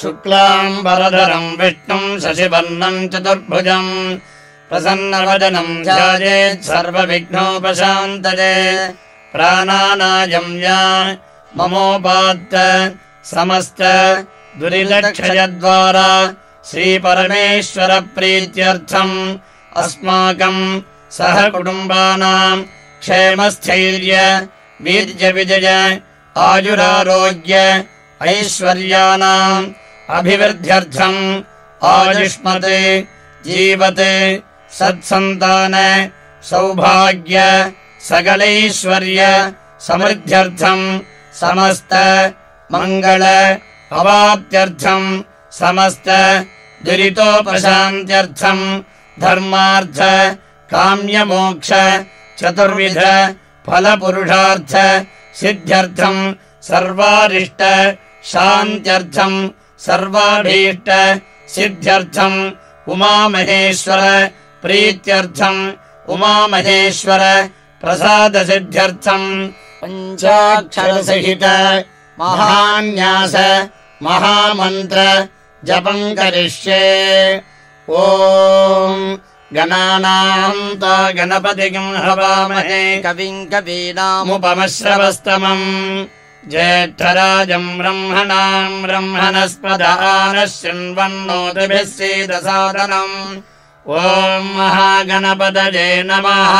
शुक्लाम् वरधरम् विष्णुम् शशिवर्णम् चतुर्भुजम् प्रसन्नवदनम् ध्यायेत् सर्वविघ्नोपशान्तये प्राणानायम् या ममोपात्त समस्त दुरिलक्षयद्वारा श्रीपरमेश्वरप्रीत्यर्थम् अस्माकम् सह कुटुम्बानाम् क्षेमस्थैर्य वीर्यविजय आयुरारोग्य ऐश्वर्याणाम् अभिवृद्ध्यर्थम् आयुष्मते जीवते सत्सन्तान सौभाग्य सकलैश्वर्य समृद्ध्यर्थम् समस्त मङ्गल अवाप्त्यर्थम् समस्त दुरितोपशान्त्यर्थम् धर्मार्थ काम्यमोक्ष चतुर्विध फलपुरुषार्थ सिद्ध्यर्थम् सर्वारिष्ट शान्त्यर्थम् सर्वाभीष्ट सिद्ध्यर्थम् उमामहेश्वर प्रीत्यर्थम् उमामहेश्वर प्रसादसिद्ध्यर्थम्। पञ्चाक्षरसहित महान्यास महामन्त्र जपम् करिष्ये। ॐ गणानान्त गणपतिम् हवामहे। कविम् कवीनाम् मुपमश्रवस्तमम् ज्येष्ठराजम् ब्रह्मणाम् ब्रह्मणस्पदानः शृण्वन्नोतिभिः सीदसादनम्। ॐ महागणपतये नमः।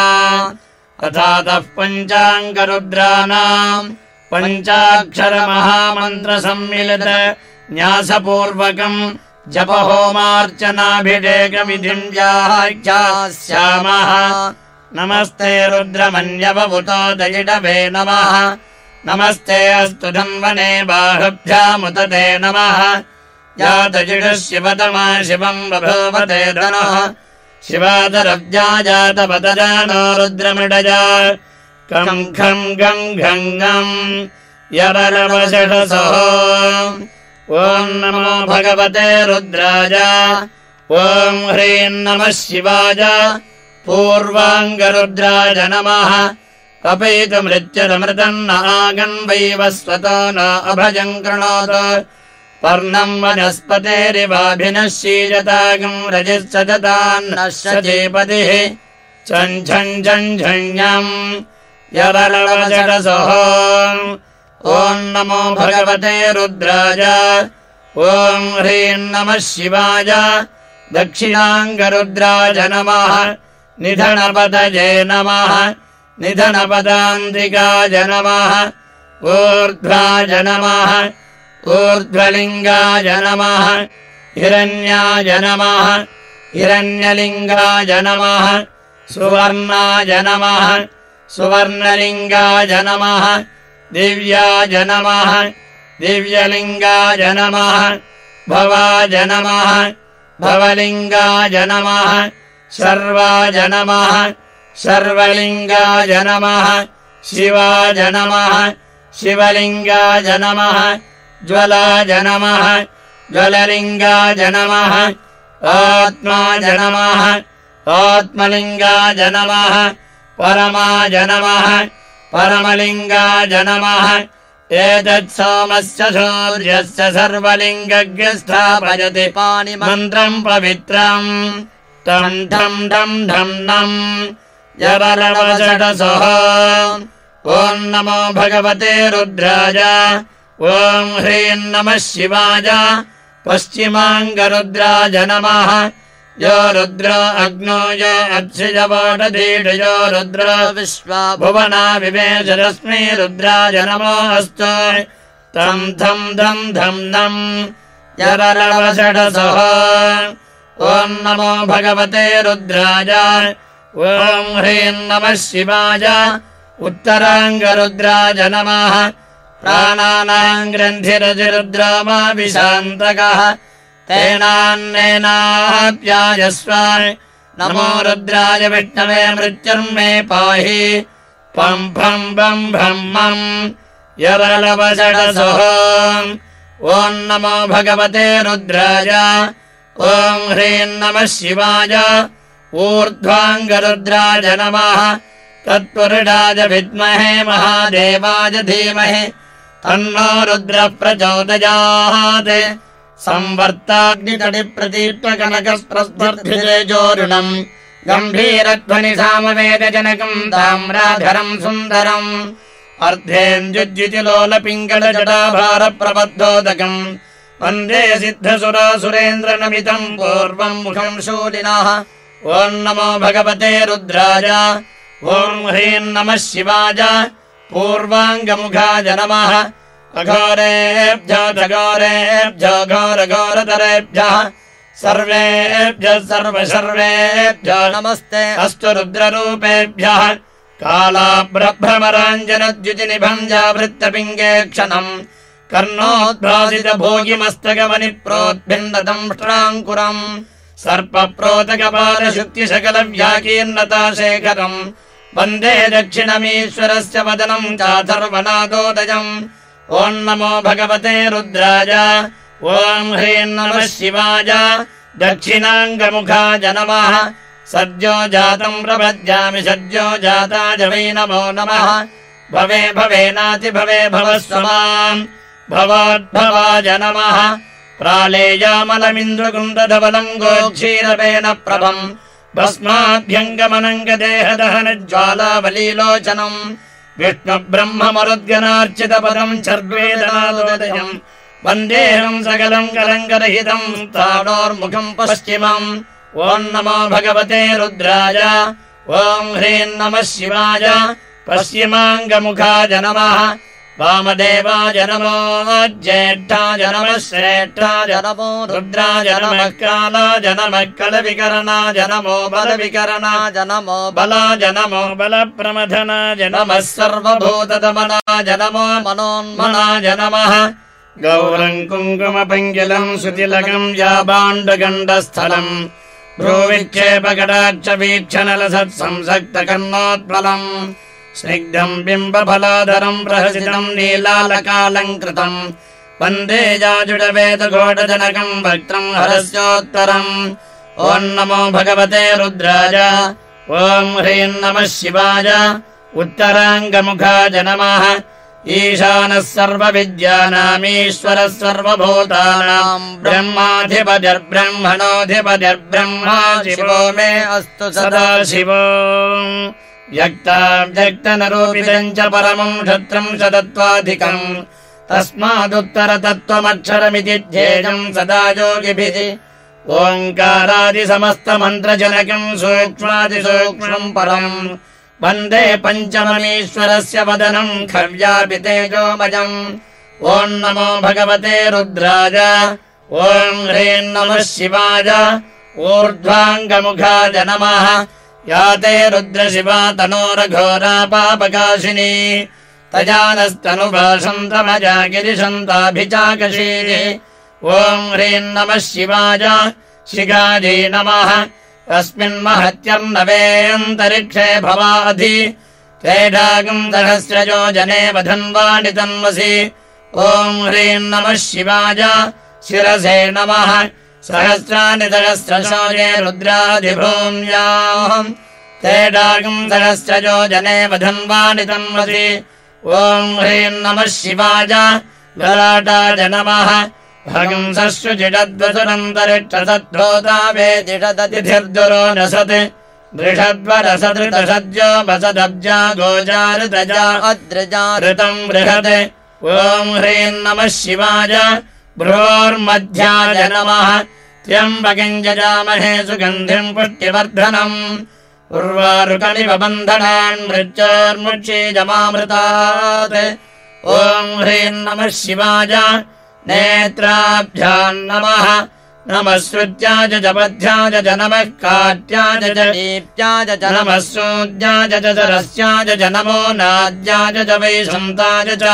अथातः पञ्चाङ्गरुद्राणाम् पञ्चाक्षरमहामन्त्रसम्मिलित न्यासपूर्वकम् जपहोमार्चनाभिषेकविधिम् व्याख्यास्यामः। नमस्ते रुद्रमन्यवभूतो दयिडभे नमः नमस्ते अस्तु धन्वने बाहुभ्यामुदते नमः। यातजिडः शिवतमा शिवम् बभूवते धनुः। शिवादरव्याजातपतजानो रुद्रमिडजा कम् खम् गम् घम् गम् यरलवषसो ॐ नमो भगवते रुद्राय। ॐ ह्रीम् नमः शिवाय। पूर्वाङ्गरुद्राय नमः कपयितुमृत्युरमृतम् न आगन्वैवस्वतो न अभजम् कृणोत्। पर्णम् वनस्पतेरिवाभिनः शीजतागम् रजिस्सदतान्नश्चेपतिः छम् छम् छम् झञ्झम् यरलवजडसोः ॐ नमो भगवते रुद्राय। ॐ ह्रीम् नमः शिवाय। दक्षिणाङ्गरुद्राय नमः। निधनपदये नमः निधनपदान्तिकाय नमः ऊर्ध्वाय नमः ऊर्ध्वलिङ्गाय नमः हिरण्याय नमः हिरण्यलिङ्गाय नमः सुवर्णाय नमः सुवर्णलिङ्गाय नमः दिव्याय नमः दिव्यलिङ्गाय नमः भवाय नमः भवलिङ्गाय नमः सर्वाय नमः सर्वलिङ्गाय नमः। शिवाय नमः। शिवलिङ्गाय नमः। ज्वलाय नमः। ज्वललिङ्गाय नमः। आत्माय नमः। आत्मलिङ्गाय नमः। परमाय नमः। परमलिङ्गाय नमः। एतत्सोमस्य सूर्यस्य सर्वलिङ्गग्रस्थापयति पाणिमन्त्रम् मन्त्रम् पवित्रम् टम् ठम् ढम् ढम् नम् यवरवषडसोः ॐ नमो भगवते रुद्राय। ॐ ह्रीम् नमः शिवाय। पश्चिमाङ्गरुद्राय नमः। यो रुद्रो अग्नो यो अक्षिजवाटधीढ यो रुद्रो विश्वा भुवना विवेशरश्मि रुद्राय नमोऽस्तु। तम् थम् धम् धम् नम् यरलवषडसः ॐ नमो भगवते रुद्राय ॐ ह्रीम् नमः शिवाय। उत्तराङ्गरुद्राय नमः। प्राणानाम् ग्रन्थिरजिरुद्रामाभिशान्तकः तेनान्नेनाप्यायस्व नमो रुद्राय विष्णवे मृत्युर्मे पाहि। पम् फम् बम् ब्रह्मम् यवलवषडसोः ॐ नमो भगवते रुद्राय। ॐ ह्रीम् नमः शिवाय ऊर्ध्वाङ्गरुद्राय नमः तत्पुरुषाय विद्महे महादेवाय धीमहि तन्नो रुद्रः प्रचोदयात् संवर्ताग्नितडि प्रतीत्वकनकस्प्रस्पर्धितेजोरुणम् गम्भीरध्वनि सामवेदजनकम् ताम्राधरम् सुन्दरम्। अर्धेन्दुज्युतिलोलपिङ्गलजटाभारप्रबद्धोदकम् वन्दे सिद्धसुरासुरेन्द्रनमितम् पूर्वम् मुखम् शूलिनः ॐ नमो भगवते रुद्राय। ॐ ह्रीम् नमः शिवाय। नमः। अघोरेभ्यो जघोरेभ्यो घोरघोरतरेभ्यः। सर्वेभ्यः सर्व सर्वेभ्यो नमस्ते। अस्तु रुद्ररूपेभ्यः। कालाभ्रभ्रमराञ्जनद्युतिनिभम् जावृत्तपिङ्गे क्षणम् कर्णोद्भासित भोगिमस्तगमनि प्रोद्भिन्नदंष्ट्राङ्कुरम् सर्पप्रोतकपालशुक्तिसकलव्याकीर्णता शेखरम् वन्दे दक्षिणमीश्वरस्य वदनम् चाथर्वनादोदयम् ॐ नमो भगवते रुद्राय। ॐ ह्रीम् नमः शिवाय। दक्षिणाङ्गमुखाय नमः। सद्यो जातम् प्रपद्यामि सद्यो जाताय वै नमो नमः। भवे भवेनाति भवे भवस्व माम् भवाद्भवाय नमः प्रालेयामलमिन्द्रकुन्दधवलम् गोक्षीरवेण प्रभम् भस्माभ्यङ्गमनङ्गदेहदहनज्वालावलीलोचनम् विष्णुब्रह्ममरुद्गनार्चितपदम् चर्वेदनादोदयम् वन्देहम् सकलम् कलङ्करहितम् ताडोर्मुखम् पश्चिमम् ॐ नमो भगवते रुद्राय ॐ ह्रीम् नमः शिवाय पश्चिमाङ्गमुखाय नमः वामदेवाय नमो ज्येष्ठाय नमः श्रेष्ठाय नमो रुद्राय नमः कालाय नमः कलविकरणाय नमो बलविकरणाय नमो बलाय नमो बलप्रमथनाय नमः सर्वभूतदमनाय नमो मनोन्मनाय नमः गौरम् कुङ्कुमपङ्गिलम् सुतिलकम् याबाण्डगण्डस्थलम् भ्रूविक्षेपकटाक्षवीक्षणलसत्संसक्तकर्णोत्पलम् स्निग्धम् बिम्बफलाधरम् प्रहसितम् नीलालकालम् कृतम् वन्दे जाजुडवेदघोटजनकम् वक्त्रम् हरस्योत्तरम्। ॐ नमो भगवते रुद्राय। ॐ ह्रीम् नमः शिवाय। उत्तराङ्गमुखाय नमः। ईशानः सर्वविद्यानामीश्वरः सर्वभूतानाम् ब्रह्माधिपतिर्ब्रह्मणोऽधिपतिर्ब्रह्मा शिवो मे अस्तु सदा शिवो व्यक्ताव्यक्तनरूपितम् च परमम् क्षत्रम् सदत्वाधिकम्। तस्मादुत्तरतत्त्वमक्षरमिति ध्येयम् सदा योगिभिः। ओङ्कारादिसमस्तमन्त्रजनकम् सूक्ष्मादिसूक्ष्मम् परम्। वन्दे पञ्चममीश्वरस्य वदनम् खव्यापि तेजोमयम् ॐ नमो भगवते रुद्राय। ॐ ह्रीम् नमः शिवाय। ऊर्ध्वाङ्गमुखाय नमः या ते रुद्रशिवा तनोरघोरा पापकाशिनी तया नस्तनुभाषन्तमजा गिरिशन्ताभिचाकशीः ॐ ह्रीम् नमः। शिवाय शिखाजी नमः अस्मिन्महत्यर्नवेऽन्तरिक्षे भवाधि। तेडागम् सहस्रजो जने वधन्वाणि तन्वसि। ॐ ह्रीम् नमः शिवाय शिरसे नमः सहस्राणि सहस्रशोजे रुद्रादिभूम्याम् तेडागम् सहस्रजो जने तन्वसि ॐ ह्रीम् नमः शिवाय। ललाटाय नमः भगंसुचिडद्वसुरन्तरिक्षसद्धोता वेदिषदतिथिर्दुरो नसत् दृषद्वरसदृतसद्यो वसदब्जा गोजाऋतजा अद्रजा। ऋतम् बृहत्। ॐ ह्रीम् नमः शिवाय भ्रोर्मध्याय नमः त्र्यम्बकम् जजामहे सुगन्धिम् पुष्टिवर्धनम्। उर्वारुकमिव बन्धनान् मृत्योर्मुक्षीजमामृतात्। ॐ ह्रीम् नमः शिवाय। नेत्राभ्याम् नमः। नमः श्रुत्याय च नमः। काट्याय च दीप्त्याय च नमः। सूद्याय च सरस्याय च नमो नाद्याय च वैशन्ताय च।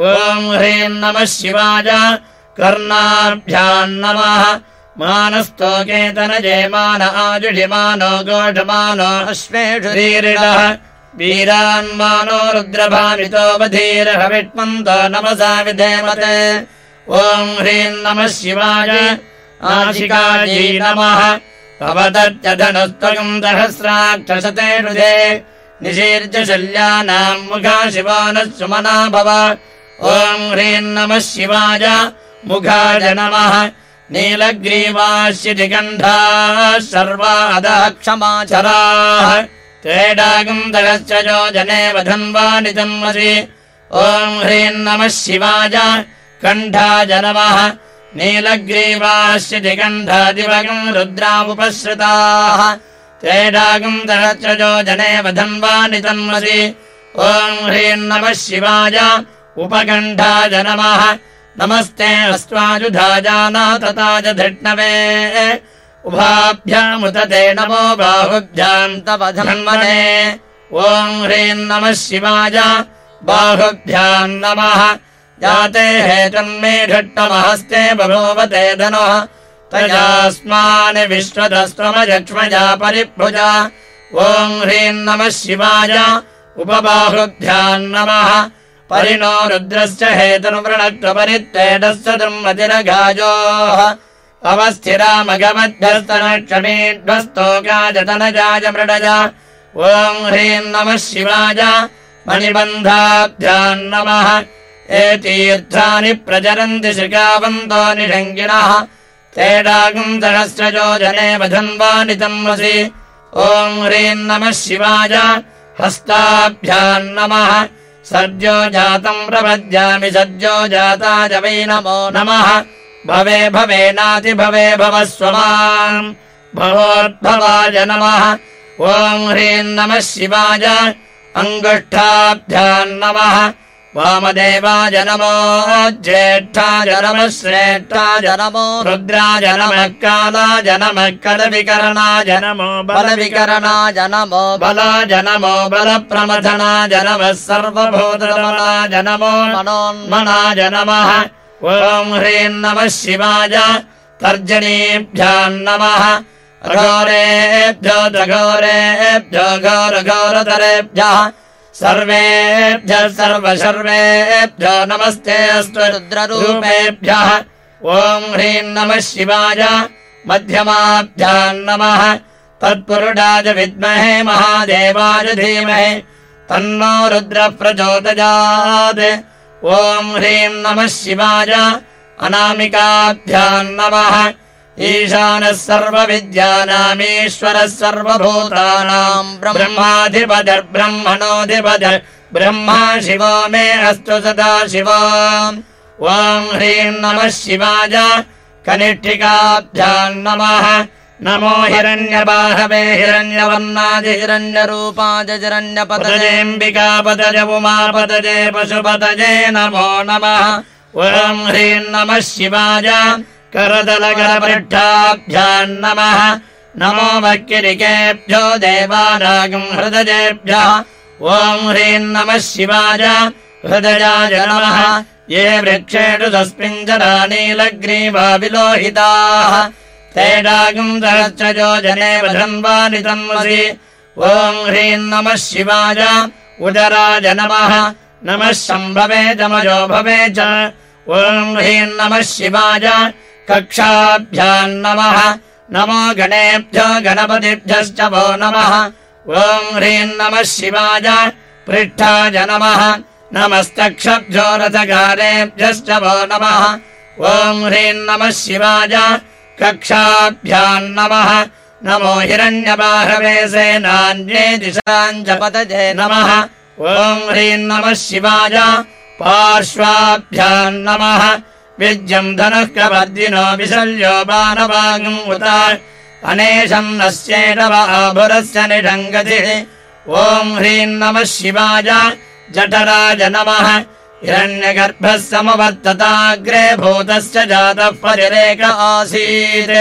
ॐ ह्रीम् नमः शिवाय। कर्णाभ्याम् नमः। मानस्तोकेतनजयमान आजुषिमानो गोषमानो अश्वेषु वीरिणः। वीरान्मानो रुद्रभामितो बधीरः विष्मन्तो नमसा विधेमते। ॐ ह्रीम् नमः शिवाय। आशिकाजी नमः। भवदत्यधनुस्त्वगम् सहस्राक्षसते हृदे निशीर्ज शल्यानाम् मुखा शिवा नः सुमना भव ॐ ह्रीम् नमः शिवाय मुखाय नमः। नीलग्रीवास्यतिकण्ठाः सर्वादः क्षमाचराः। क्रीडागुन्दरश्च यो जने वधन्वानितन्मसि ॐ ह्रीम् नमः शिवाय। कण्ठाय नमः। नीलग्रीवास्यतिकण्ठादिवगम् रुद्रामुपसृताः क्रीडागुन्दरश्च यो जने वधन्वानितन्मसि ॐ ह्रीम् नमः शिवाय। उपकण्ठाय नमः नमस्ते अस्त्वाजुधाजानातताज धृष्णवे उभाभ्यामुत ते नमो धन्वने ॐ ह्रीम् नमः शिवाय बाहुभ्याम् नमः। जाते हेतन्मे षट्टमहस्ते बभूवते धनुः। तयास्मानि विश्वतस्त्वमजक्ष्मजा परिभुजा। ॐ ह्रीम् नमः शिवाय उपबाहुभ्याम् नमः परिणो रुद्रस्य हेतुनुवृणत्वपरित्वेदस्य दुर्मतिरघाजोः। अवस्थिरामगमध्यस्तनक्षमीध्वस्तोकाजतनजाय मृडजा ॐ ह्रीम् नमः शिवाय। मणिबन्धाभ्याम् नमः। एतीर्थानि प्रचरन्ति श्रिकावन्तो निषङ्गिणः सहस्रजो जने वधन्वानि तन्वसि ॐ ह्रीम् नमः शिवाय। हस्ताभ्याम् नमः सद्यो जातम् प्रपद्यामि सद्यो जाताय वै नमो नमः। भवे भवेनाति भवे भव स्वमाम् भवोद्भवाय नमः। ॐ ह्रीम् नमः शिवाय। अङ्गुष्ठाभ्याम् नमः वामदेवाय नमो ज्येष्ठाय नमः श्रेष्ठाय नमो रुद्राय नमः कालाय नमः कलविकरणाय नमो बलविकरणाय बलविकरणाय नमो बलाय नमो बलप्रमथनाय नमः सर्वभूतरमणाय नमो मनाय नमः। ॐ ह्रीम् नमः शिवाय तर्जनीभ्याम् नमः। अघोरेभ्यो दघोरेभ्यो घोरघोरतरेभ्यः सर्वेभ्यः सर्वशर्वेभ्यो नमस्ते अस्तु रुद्ररूपेभ्यः। ॐ ह्रीम् नमः शिवाय मध्यमाभ्याम् नमः। तत्पुरुषाय विद्महे महादेवाय धीमहि तन्नो रुद्रः प्रचोदयात् ॐ ह्रीम् नमः शिवाय अनामिकाभ्याम् नमः ईशानः सर्वविद्यानामीश्वरः सर्वभूतानाम् ब्रह्माधिपतिर्ब्रह्मणोऽधिपति ब्रह्मा शिवो मे अस्तु सदा शिवो। ॐ ह्रीम् नमः शिवाय। कनिष्ठिकाभ्याम् नमः। हिरण्यबाहवे हिरण्यवर्णादि हिरण्यरूपाय हिरण्यपतये पतजेऽम्बिकापतज उमापतजे पशुपतजे नमो नमः। ॐ ह्रीम् नमः शिवाय करदलकरपृष्ठाभ्याम् नमः। नमो वक्किरिकेभ्यो देवानागम् हृदयेभ्यः। ॐ ह्रीम् नमः शिवाय। हृदयाय नमः। ये वृक्षेषु तस्मिन् जरा नीलग्रीवा विलोहिताः तेडागम् सहस्रजो जने वधन्वानि तन्वसि। ॐ ह्रीम् नमः शिवाय। उदराय नमः। नमः शम्भवे जमजो भवे च। ॐ ह्रीम् नमः शिवाय कक्षाभ्याम् नमः। नमो गणेभ्यो गणपतिभ्यश्च वो नमः। ॐ ह्रीम् नमः शिवाय। पृष्ठाय नमः। नमस्तक्षभ्यो रथगारेभ्यश्च वो नमः। ॐ ह्रीम् नमः शिवाय। कक्षाभ्याम् नमः। नमो हिरण्यबाहवे सेनान्ये नमः। ॐ ह्रीम् नमः शिवाय। पार्श्वाभ्याम् नमः विद्यम् धनुः कपर्दिनो विशल्यो बाणवागम् उत। अनेशम् नस्येटव आभुरस्य निषङ्गतिः ॐ ह्रीम् नमः शिवाय। जठराय नमः। हिरण्यगर्भः समवर्तताग्रे भूतस्य जातः परिरेक आसीत्।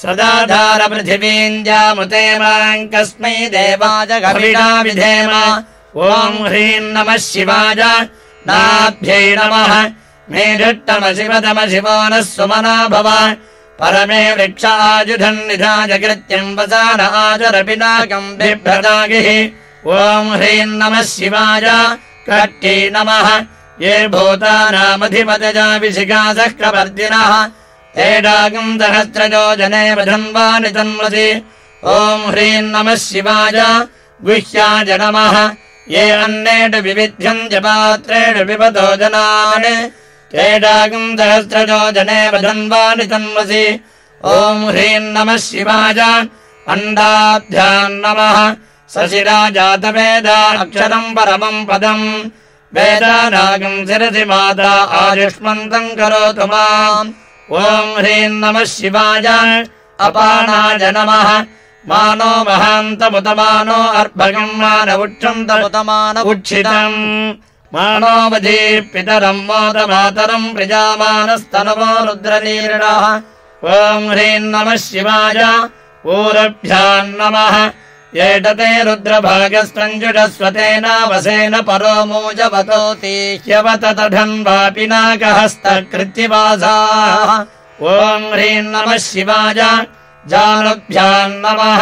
सदाधार पृथिवीम् जामुते माम् कस्मै देवाय विधेम। ॐ ह्रीम् नमः शिवाय। नाभ्यै नमः शिवो नः सुमना भव परमे वृक्षाजुधन् निधाय कृत्यम् वसान आचरपिनाकम् बिभ्रदागिः ॐ ह्रीम् नमः शिवाय। कट्टी नमः। ये कवर्दिनः तेडागम् सहस्रजो जने वधन्वानि तन्वसि ॐ ह्रीम् नमः शिवाय। गुह्याय नमः। ये अन्नेषु विविध्यम् च पात्रेषु पिबतो जनान् वधन्वानि तन्वसि ॐ ह्रीम् नमः शिवाय। अण्डाभ्याम् नमः। सशिरा जातवेदाक्षरम् परमम् पदम्। वेदानागम् शिरसि माता आयुष्मन्तम् करोतु माम्। ॐ ह्रीम् नमः शिवाय। अपानाय नमः। मानो महान्तमुतमानो अर्भगम् मानवुक्षन्तमुत उतमान उक्षितम् मानोवधी पितरम् मोदमातरम् प्रजामानस्तनवो रुद्रनीरिणः। ॐ ह्रीम् नमः शिवाय। ऊरभ्याम् नमः। एटते रुद्रभागस्तञ्जुषस्वतेनावसेन परो मूजवतोति ह्यवत तढन्वापि नाकहस्तकृत्तिवासाः ॐ ह्रीम् नमः शिवाय। जानुभ्याम् नमः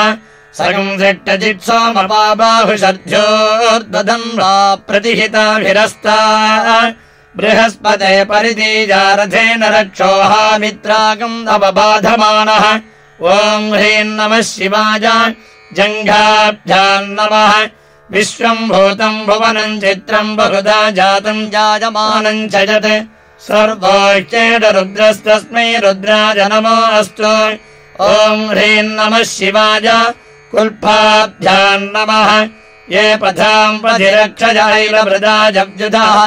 सृष्टजित्सोमपाबाहुषर्ध्योर्दधम् वा प्रतिहिताभिरस्ता बृहस्पते परिदीजारथेन रक्षोहामित्रागम् अवबाधमानः। ॐ ह्रीम् नमः शिवाय। जङ्घाभ्याम् नमः। विश्वम् भूतम् भुवनम् चित्रम् बहुधा जातम् जायमानम् च यत्। सर्वोच्चेडरुद्रस्तस्मै रुद्राय नमो अस्तु। ॐ ह्रीम् नमः शिवाय कुल्फाभ्याम् नमः। ये पथाम् पथिरक्षजैलभृदाजव्युधः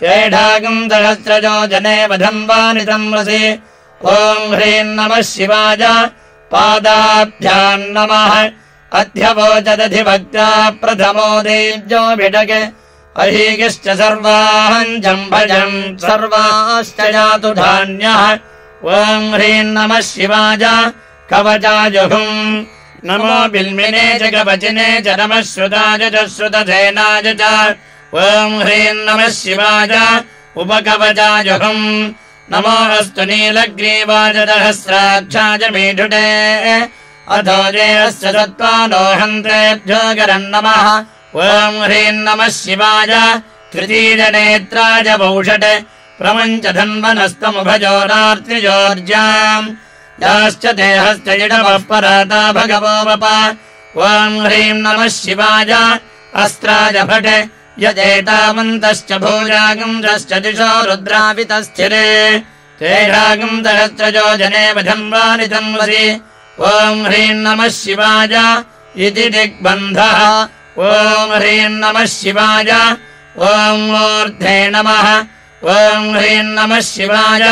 तेढागम् सहस्रजो जने वधन्वानि संवसि। ॐ ह्रीम् नमः शिवाय। पादाभ्याम् नमः। अध्यवोचदधिभक्ता प्रथमो देव्यो विडगे अहीगिश्च सर्वाहम् जम्भजम् सर्वाश्च जातु धान्यः। ॐ ह्रीम् नमः शिवाय। कवचाजुहुम् नमो बिल्मिने च कवचिने च नमः श्रुताय च श्रुतसेनाय च ॐ ह्रीम् नमः शिवाय उपकवचाजुहुम् नमो अस्तु नीलग्रीवाय सहस्राक्षाय मीढुटे अथो जयस्य सत्त्वानो हन्त्रेभ्यो करम् नमः। ॐ ह्रीम् नमः शिवाय तृतीयनेत्राय पौषट् प्रमञ्च धन्वनस्तमुभजोरार्तिजोर्जाम् याश्च देहश्च इडवः पराता वप। ॐ ह्रीम् नमः शिवाय। अस्त्राय भट्। यदेतावन्तश्च भूजागम् दिशो रुद्रापितस्थिरे तेषागम् सहस्रजो जने वधन्वानि तन्वसि ॐ ह्रीम् नमः शिवाय। इति दिग्बन्धः। ॐ ह्रीम् नमः शिवाय। ॐ मूर्धे नमः। ॐ ह्रीम् नमः शिवाय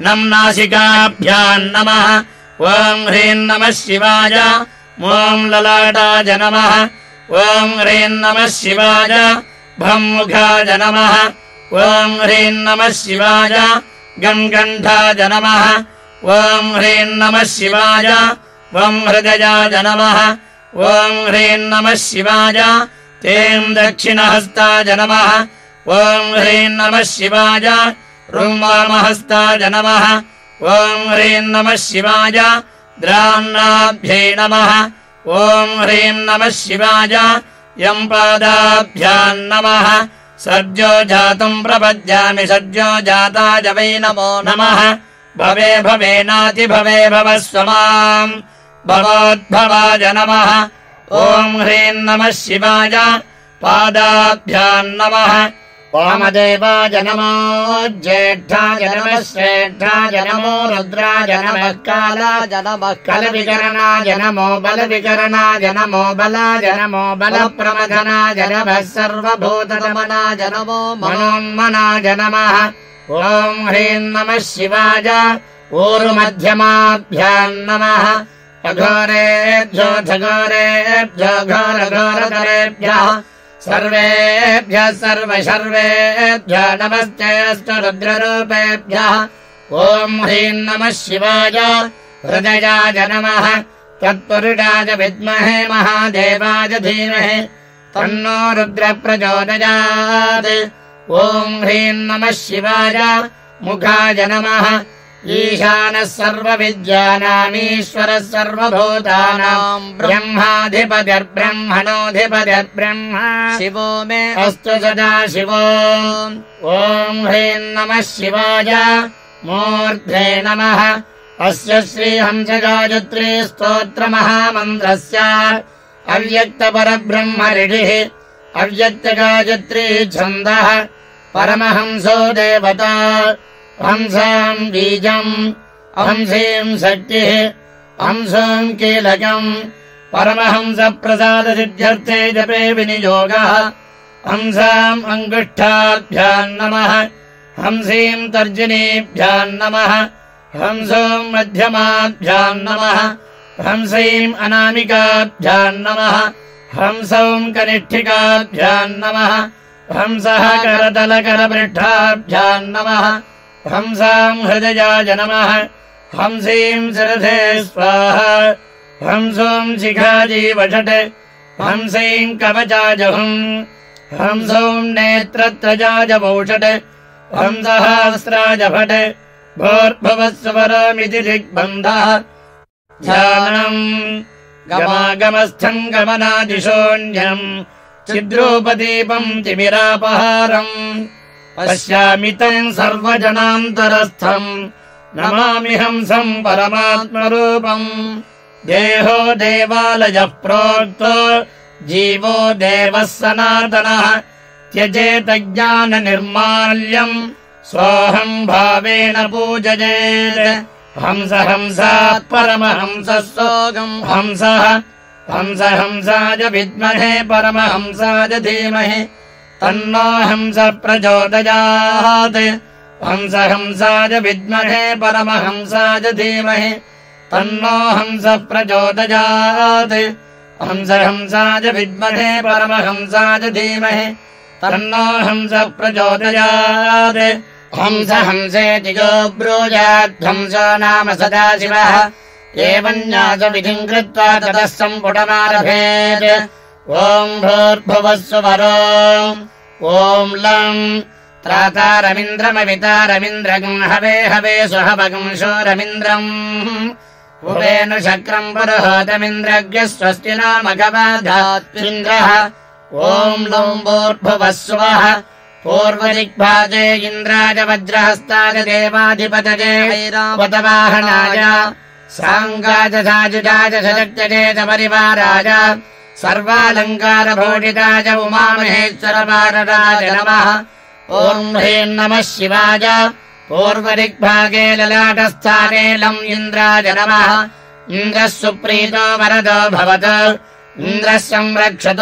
नम् नासिकाभ्याम् नमः। ॐ ह्रीम् नमः शिवाय। ॐ ललाटाय नमः। ॐ ह्रीम् नमः शिवाय। भम्मुखाय नमः। ॐ ह्रीम् नमः शिवाय। गङ्गण्ठाय नमः। ॐ ह्रीम् नमः शिवाय। वं हृदयाय नमः। ॐ ह्रीम् नमः शिवाय। तेम् दक्षिणहस्ताय नमः। ॐ ह्रीम् नमः शिवाय रुङ्वामहस्ताय नमः। ॐ ह्रीम् नमः शिवाय। द्रान्नाभ्यै नमः। ॐ ह्रीम् नमः शिवाय। यम् पादाभ्याम् नमः। सद्यो जातम् प्रपद्यामि सद्यो जाताय वै नमो नमः। भवे भवेनाति भवे भवः स्वमाम् भवोद्भवाय नमः। ॐ ह्रीम् नमः शिवाय। पादाभ्याम् नमः वामदेवाय नमो ज्येष्ठाय नमः श्रेष्ठाय नमो रुद्राय नमः कालाय नमः कलविकरणाय नमो बलविकरणाय नमो बलाय नमो बलप्रमथनाय नमः सर्वभूतदमनाय नमो मनोन्मनाय नमः। ॐ ह्रीम् नमः शिवाय। ऊरुमध्यमाभ्याम् नमः। अघोरेभ्यो घोरेभ्यो घोरघोरतरेभ्यः सर्वेभ्यः सर्वशर्वेभ्यः नमस्ते अस्तु रुद्ररूपेभ्यः। ॐ ह्रीम् नमः शिवाय। हृदयाय नमः। तत्पुरुषाय विद्महे महादेवाय धीमहि। तन्नो रुद्रप्रचोदयात्। ॐ ह्रीम् नमः शिवाय। मुखाय नमः ईशानः सर्वविद्यानामीश्वरः सर्वभूतानाम् ब्रह्माधिपतिर्ब्रह्मणोऽधिपतिर्ब्रह्म। शिवो मे अस्तु सदा शिवो। ॐ ह्रीम् नमः शिवाय। मूर्ध्वे नमः। अस्य श्रीहंसगायत्री स्तोत्रमहामन्त्रस्य। अव्यक्तपरब्रह्म ऋषिः अव्यक्तगायत्री छन्दः। परमहंसो देवता हंसाम् बीजम् हंसीम् शक्तिः हंसोम् कीलकम्। परमहंसप्रसादसिद्ध्यर्थे जपे विनियोगः। हंसाम् अङ्गुष्ठाभ्याम् नमः। हंसीम् तर्जनीभ्याम् नमः। हंसोम् मध्यमाभ्याम् नमः। हंसीम् अनामिकाभ्याम् नमः। हंसौम् कनिष्ठिकाभ्याम् नमः। हंसः करतलकरपृष्ठाभ्याम् नमः। हंसाम् हृदयाय नमः हंसीम् शिरथे स्वाहा हंसोम् शिखाजीवषट् हंसीम् कवचाजहुम् हंसौम् नेत्रत्रजाजवौषट् हंसहास्राजभट भोर्भवस्वरमिति दिग्बन्धः। ध्यानम् गमागमस्थम् गमनादिशोऽन्यम् चिद्रूपदीपम् तिमिरापहारम् पश्यामि तम् सर्वजनान्तरस्थम्। नमामि हंसम् परमात्मरूपम्। देहो देवालयः प्रोक्तो जीवो देवः सनातनः। त्यजेत ज्ञाननिर्माल्यम् सोऽहम् भावेन पूजयेत्। हंस हंसात् परमहंसः सोऽगम्। हंसः। हंस हंसाय विद्महे परमहंसाय धीमहि तन्नो हंस प्रचोदयात् हंस हंसाय विद्महे परमहंसाय धीमहि। तन्नो हंस प्रचोदयात् हंस हंसाय विद्महे परमहंसाय धीमहि। तन्नो हंस प्रचोदयात् हंस हंसेति यो ब्रूयाध्वंसो नाम सदाशिवः एवम् न्यासविधिम् कृत्वा ततः सम्पुटमारभेत् ॐ भूर्भुवस्वरो ॐ लम् त्रातारमिन्द्रमवितारमिन्द्रगम् हवे हवे सुहवगम् शोरमिन्द्रम्। उपेनु शक्रम् पुरुहोतमिन्द्रज्ञः स्वस्ति नाम गवाधात्विन्द्रः। ॐ लम्बोर्भुवस्वः पूर्वदिग्भाजे इन्द्राज वज्रहस्ताज देवाधिपतजे वैरावतवाहनाय साङ्गाज साजुजाज सजत्यजेत परिवाराय सर्वालङ्कारभूषिताय उमामहेश्वरवारराज नमः। ॐ ह्रीम् नमः शिवाय। पूर्वदिग्भागे ललाटस्थाने लम् इन्द्राय नमः। इन्द्रः सुप्रीतो वरदो भवत। इन्द्रः संरक्षत।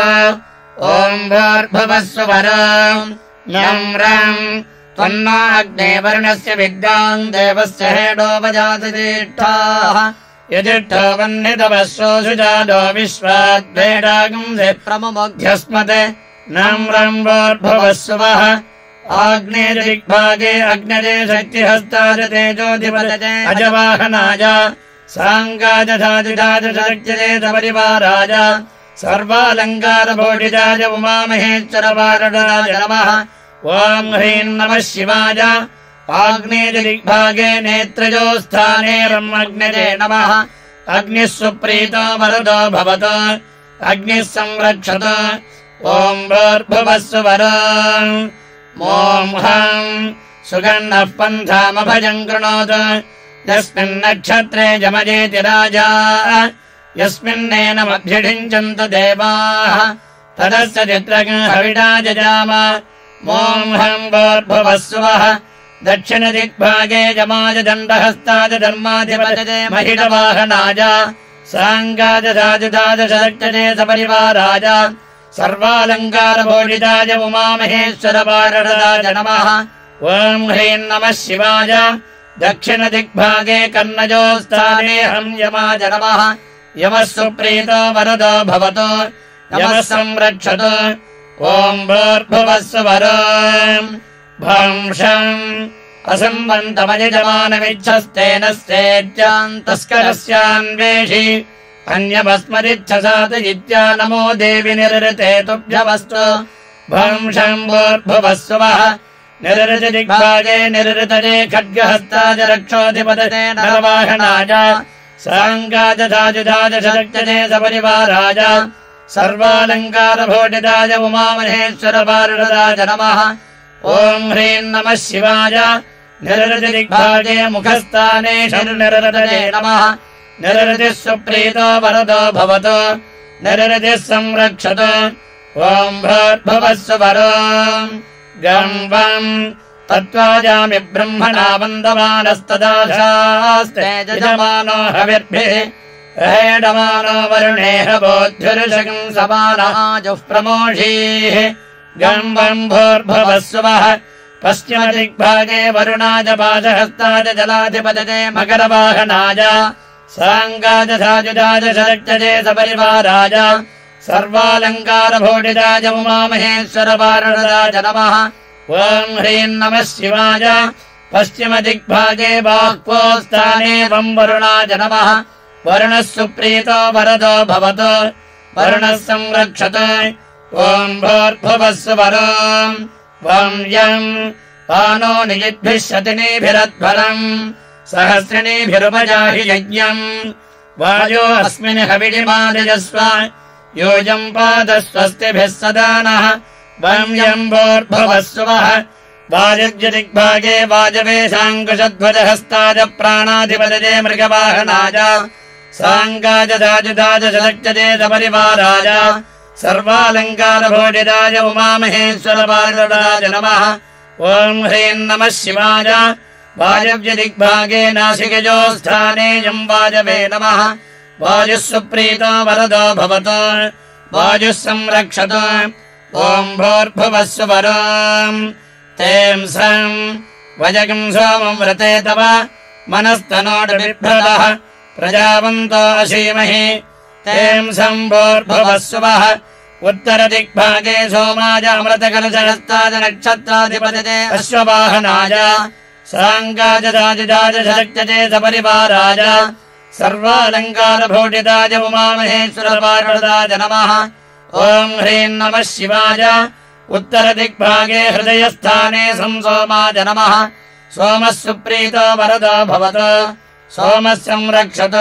अग्ने वर्णस्य विद्वान् देवस्य हेडोपजातिष्ठाः यदिष्ठो वह्नितवश्रोषुजातो विश्वाद्वेडागुंसे प्रमुग्ध्यस्मते नम्रम् वोर्भुवस्वः आग्नेयदिग्भागे अग्नजे शक्तिहस्ताज तेजोधिपतजे अजवाहनाय साङ्गाजधाजुधाजशक्तिजे सपरिवाराय सर्वालङ्कारभूषिताय उमामहेश्वरवारणाय नमः। ॐ ह्रीम् नमः शिवाय आग्नेयदिग्भागे नेत्रजो स्थाने रमग्नजे नमः। अग्निः सुप्रीतो वरदो भवत। अग्निः संरक्षत। वर ॐ हम् सुगन्धः पन्थामभजम् कृणोत्। यस्मिन्नक्षत्रे जमजेति राजा। यस्मिन्नेनमभ्यषिञ्चन्त देवाः। तदस्य चित्रहविडा जजाम। मोम् हम् भोर्भुवस्वः दक्षिणदिग्भागे जमाज दण्डहस्ताज धर्माधिपतजे महिषवाहनाय साङ्गाजदाजुदादशदक्षजे सपरिवाराय नमः। ॐ ह्रीम् नमः शिवाय। दक्षिणदिग्भागे कर्णजो स्थाने हम् यमाज नमः। यमः सुप्रीतो वरदो भवतो। यमः संरक्षत। ॐ भूर्भुवस्व वरो भंशम् असम्बन्तमयजमानमिच्छस्तेन स्तेत्यान्तस्करस्यान्वेषि अन्यमस्मरिच्छसात इत्या नमो देवि निरृते तुभ्यवस्तु भंशम् भूर्भुवस्वः निरृतदिग्भागे खड्गहस्ताज रक्षोऽधिपतजे नरवाहनाय। साङ्गाजधाजुधाजशक्तजे सपरिवाराय। सर्वालङ्कारभोटिताय उमामहेश्वरवारुणराज नमः ॐ ह्रीम् नमः शिवाय। निरृतिदिग्भागे मुखस्थाने शर्निरृतये नमः। निरृतिः सुप्रीतो वरदो भवतो। निरृतिः संरक्षत। ॐ भूर्भुवस्व वरो गम् वम् तत्त्वाजामि ब्रह्मणा वन्दमानस्तदाशास्ते। यजमानो हविर्भिः। हेडमानो वरुणेह बोध्युरुषकम् समानाजुः प्रमोषीः गम्बम्भोर्भवस्वः पश्चिमदिग्भागे वरुणाज पाशहस्ताज जलाधिपतजे मकरवाहनाज। साङ्गाज साजुजाज शरक्तजे सपरिवाराज। सर्वालङ्कारभोटिराज उमामहेश्वर वारुणराज नमः। ॐ ह्रीम् नमः शिवाय। पश्चिमदिग्भागे बाह्वोस्थाने वम् वरुणाज नमः। वरुणः सुप्रीतो वरदो भवतु। वरुणः संरक्षत ॐ वरोम् त्वम् यम् पानो निजिद्भिः शतिनीभिरध्वरम् सहस्रिणीभिरुपजाहि यज्ञम् वायो अस्मिन् हविडिमादिजस्व योजम् पादस्वस्तिभिः सदा नः वम् यम् भोर्भवस्वः वाजज्यदिग्भागे वाजवेशाङ्कुशध्वजहस्ताज प्राणाधिपतजे मृगवाहनाय साङ्गाज दाजुदाज शलक्तजे सपरिवाराय सर्वालङ्कारभोजिराज उमामहेश्वरपादराज नमः। ॐ ह्रीम् नमः शिवाय। वायव्यदिग्भागे नासिकजो स्थाने यम् वाजवे नमः। वायुः सुप्रीतो वरदो भवतु। वायुः संरक्षत। ॐ भोर्भुवस्व वरोम् तेम् सम् वजगम् सोमम् व्रते तव। मनस्तनोडबिभ्रतः प्रजावन्तो अशीमहि उत्तरदिग्भागे सोमाय अमृतकलशहस्ताज नक्षत्राधिपतजे अश्ववाहनाय। शक्त्यजे सपरिवाराय। सर्वालङ्कारभोटिताज उमामहेश्वरपार्वदाज नमः। ॐ ह्रीम् नमः शिवाय। उत्तरदिग्भागे हृदयस्थाने संसोमाज नमः। सोमः सुप्रीतो वरदो भवत। सोमः संरक्षत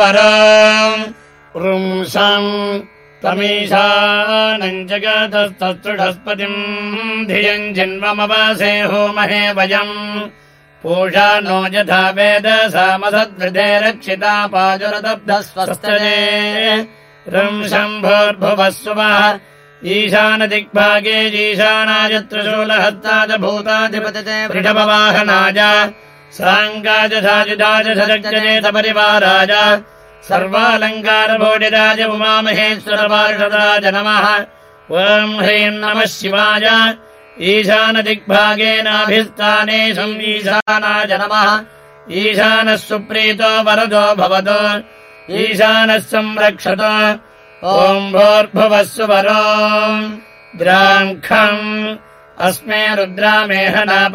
वरम् पुंसम् तमीशानम् जगतस्तृढस्पतिम् धियम् जन्ममवासे होमहे वयम्। पूषा नो यथा वेद सामसद्वृधे रक्षिता पाजुरदब्धस्वस्थले रंशम् भोर्भुवस्वः। ईशानदिग्भागे ईशानाय त्रिशूलहस्ताज भूताधिपतते वृषभवाहनाय साङ्गाज साजुदाज सजग्जये सपरिवाराज सर्वालङ्कारभोडिराज उमामहेश्वरपार्षदाज नमः। ॐ ह्रीम् नमः शिवाय। ईशानदिग्भागेनाभिस्थाने ईशानाय नमः। ईशानः सुप्रीतो वरदो भवतु। ईशानः संरक्षत। ॐ भोर्भुवस्व वरो द्राङ्खम् अस्मे रुद्रामेहना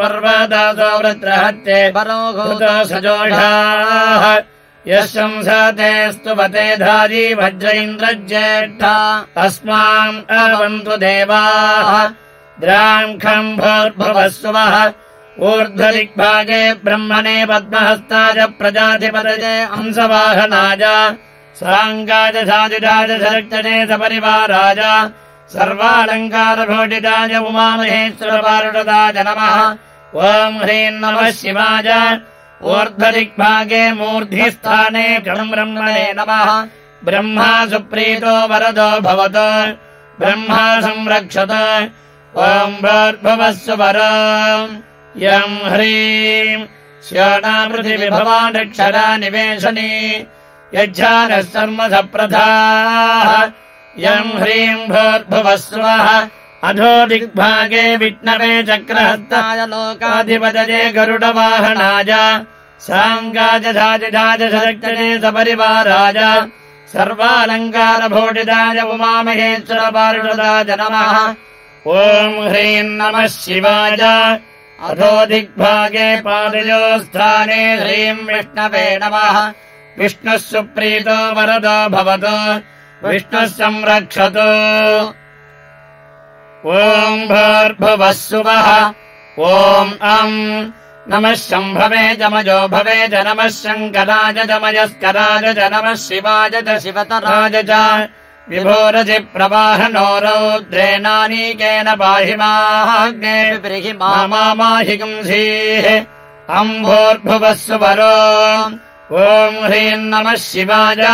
परोघूतो सजोषाः। यः शंसाते स्तुवते धारी वज्र इन्द्रज्येष्ठा अस्माम् आवन्तु देवाः। द्राङ्खम् भोर्भुवस्वः। ऊर्ध्वदिग्भागे ब्रह्मणे पद्महस्ताय प्रजाधिपतये हंसवाहनाय। साङ्गाज साजुजाज शरक्तजे सपरिवाराय सर्वालङ्कारघोटिताय उमामहेश्वरपारुषदाय नमः ॐ ह्रीम् नमः शिवाय। ऊर्ध्वदिग्भागे मूर्ध्निस्थाने क्षणम् ब्रह्मणे नमः। ब्रह्मा सुप्रीतो वरदो भवतु। ब्रह्मा संरक्षत। ॐ भोर्भुवस्व वरम् यम् ह्रीम् निवेशनी। यज्ञानः सर्मसप्रधाः यम् ह्रीम् भोर्भुवस्वः। अधो दिग्भागे विष्णवे चक्रहस्ताय लोकाधिपतये गरुडवाहनाय। साङ्गाज साजजाज शक्तये सपरिवाराय। सर्वालङ्कारभोटिताय उमामहेश्वरपार्षदाय नमः। ॐ ह्रीम् नमः शिवाय। अधो दिग्भागे पादयो स्थाने ह्रीम् विष्णवे नमः। विष्णुः सुप्रीतो वरदो भवतु विष्णुः संरक्षतु ॐ भोर्भुवस्सुवः ॐ अम् नमः शम्भवे जमजो भवे ज नमः शङ्कराज जमयस्कराज ज नमः शिवाय च शिवतराज च। विभोरजि प्रवाहनो रौद्रेणानीकेन पाहि माग्ने मामाहिगुंसीः अम्भोर्भुवस्सु वरो ॐ ह्रीम् नमः शिवाय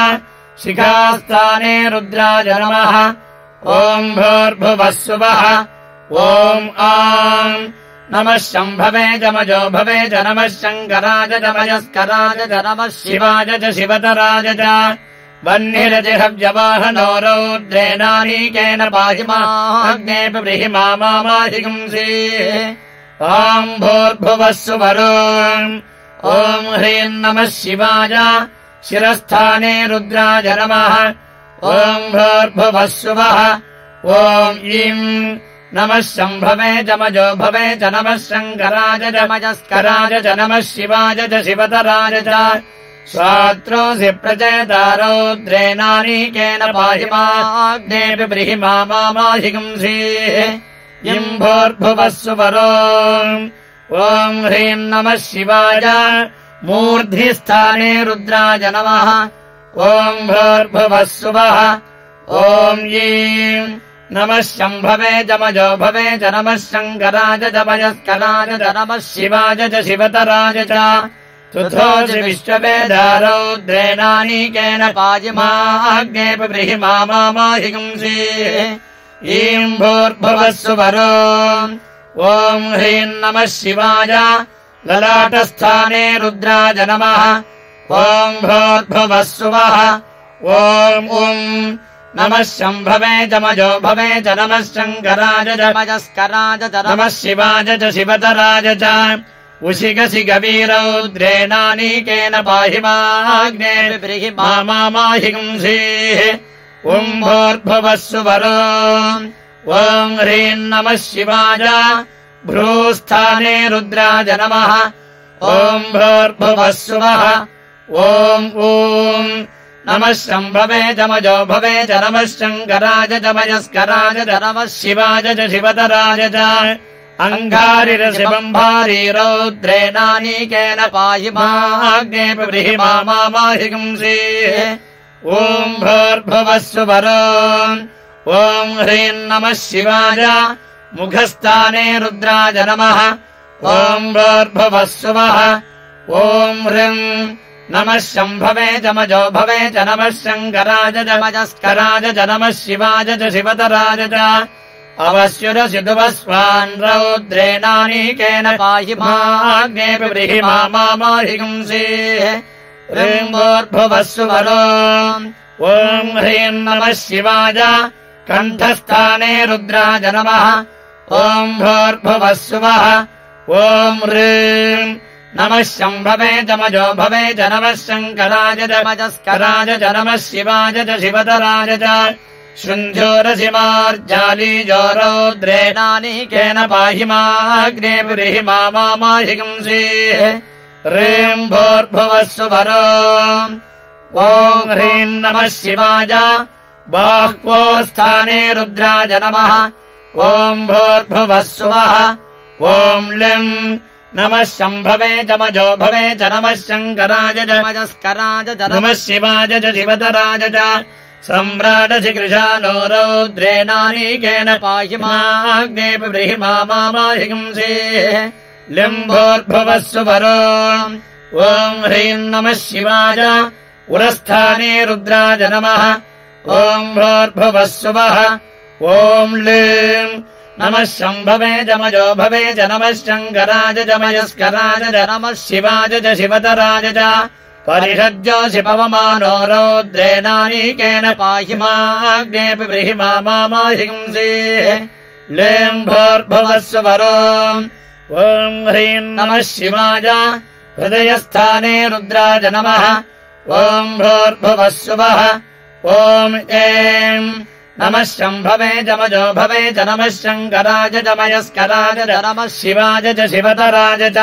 शिखास्थाने रुद्राज नमः। ॐ भोर्भुवस्सुवः ॐ आम्। नमः शम्भवे जमजो भवे च नमः शङ्कराज जमयस्कराज च नमः शिवाज च शिवतराज च। वह्निरजिहव्यवाहनो रौद्रेणानीकेन पाहि माग्नेऽपि ब्रीहि मामाधिगुंसि ॐ भूर्भुवः सुवरो ॐ ह्रीम् नमः शिवाय शिरस्थाने रुद्राज नमः। ॐ भूर्भुवः सुवः ॐ ईम् नमः शम्भवे जमजो भवे च नमः शङ्कराज जमजस्कराज च नमः शिवाज च शिवतराज च। स्वात्रोऽसि प्रचयता रौद्रेणानीकेन पाहि माग्नेऽपि ब्रीहि मामाधिगुंसि इम् भूर्भुवः सुवरो ॐ ह्रीम् नमः शिवाय मूर्ध्निस्थाने रुद्राज नमः। ॐ भूर्भुवः सुवः। ॐ ईम् नमः शम्भवे जमजो भवे च नमः शङ्कराज जमयस्कराज च नमः शिवाज च शिवतराज च। विश्ववेदारौद्रेणानीकेन पाहि माग्नेऽपि ब्रीहि मामाधिगुंसि ईम् भूर्भुवः सुवरो। ॐ ह्रीम् नमः शिवाय ललाटस्थाने रुद्राज नमः। ॐ भूर्भुवः सुवः ॐ ॐ नमः शम्भवे जमजो भवे च नमः शङ्कराज जमजस्कराज च नमः शिवाज च शिवतराज च। उशिगसि गवीरौद्रेणानीकेन पाहि ब्रीहि मामाधिगुंसीः ॐ भूर्भुवः सुवरो ॐ ह्रीम् नमः शिवाय भ्रूस्थाने रुद्राज नमः। ॐ भूर्भुवः सुवः ॐ ॐ नमः शम्भवे जमजो भवे च नमः शङ्कराज जमयस्कराज च नमः शिवाज च शिवतराज च। अङ्गारिरशिवम् भारी रौद्रेणानीकेन पाहि मामाधिगुंसि ॐ भूर्भुवः सुवरो ॐ ह्रीम् नमः शिवाय मुखस्थाने रुद्राज नमः। ॐ भूर्भुवः सुवः ॐ ह्रीम् नमः शम्भवे जमजो भवे च नमः शङ्कराज जमजस्कराज च नमः शिवाज च शिवतराज भूर्भुवः सुवरो ॐ ह्रीम् नमः शिवाय। कण्ठस्थाने रुद्राज नमः ॐ भूर्भुवः सुवः ॐ ह्रीम् नमः शम्भवे जमजो भवे च नमः शङ्कराज जमजस्कराज च नमः शिवाज च शिवतराज च। शृन्ध्योरसि मार्जालीजो रौद्रेणानीकेन पाहि ह्रीम् भूर्भुवः सुवरो ॐ ह्रीम् नमः शिवाय। बाह्वोस्थाने रुद्राज नमः ॐ भूर्भुवः सुवः ॐ लिम् नमः शम्भवे जमजो भवे च नमः शङ्कराज जमजस्कराज च नमः। शिवाज च शिवतराज च। सम्राटसि कृशानो रौद्रेणानीकेन पाहि मामाधिगुंसि लिम्भोर्भुवः सुवरो ॐ ह्रीम् नमः शिवाय। उरस्थाने रुद्राज नमः। ॐ भोर्भुवः सुवः ॐ लीम् नमः शम्भवे जमजो भवे च नमः शङ्कराज जमयस्कराज च नमः शिवाज च शिवतराज च परिषज्योऽसि पवमानो रौद्रेणानीकेन पाहि माग्नेऽपि ब्रीहि मामाधिगुंसि लेम् भोर्भुवः सुवरो ॐ ह्रीम् नमः शिवाय। हृदयस्थाने रुद्राज नमः। ॐ भूर्भुवः सुवः ॐ ऐम् नमः शम्भवे जमजो भवे च नमः शङ्कराज जमयस्कराज च नमः शिवाज च शिवतराज च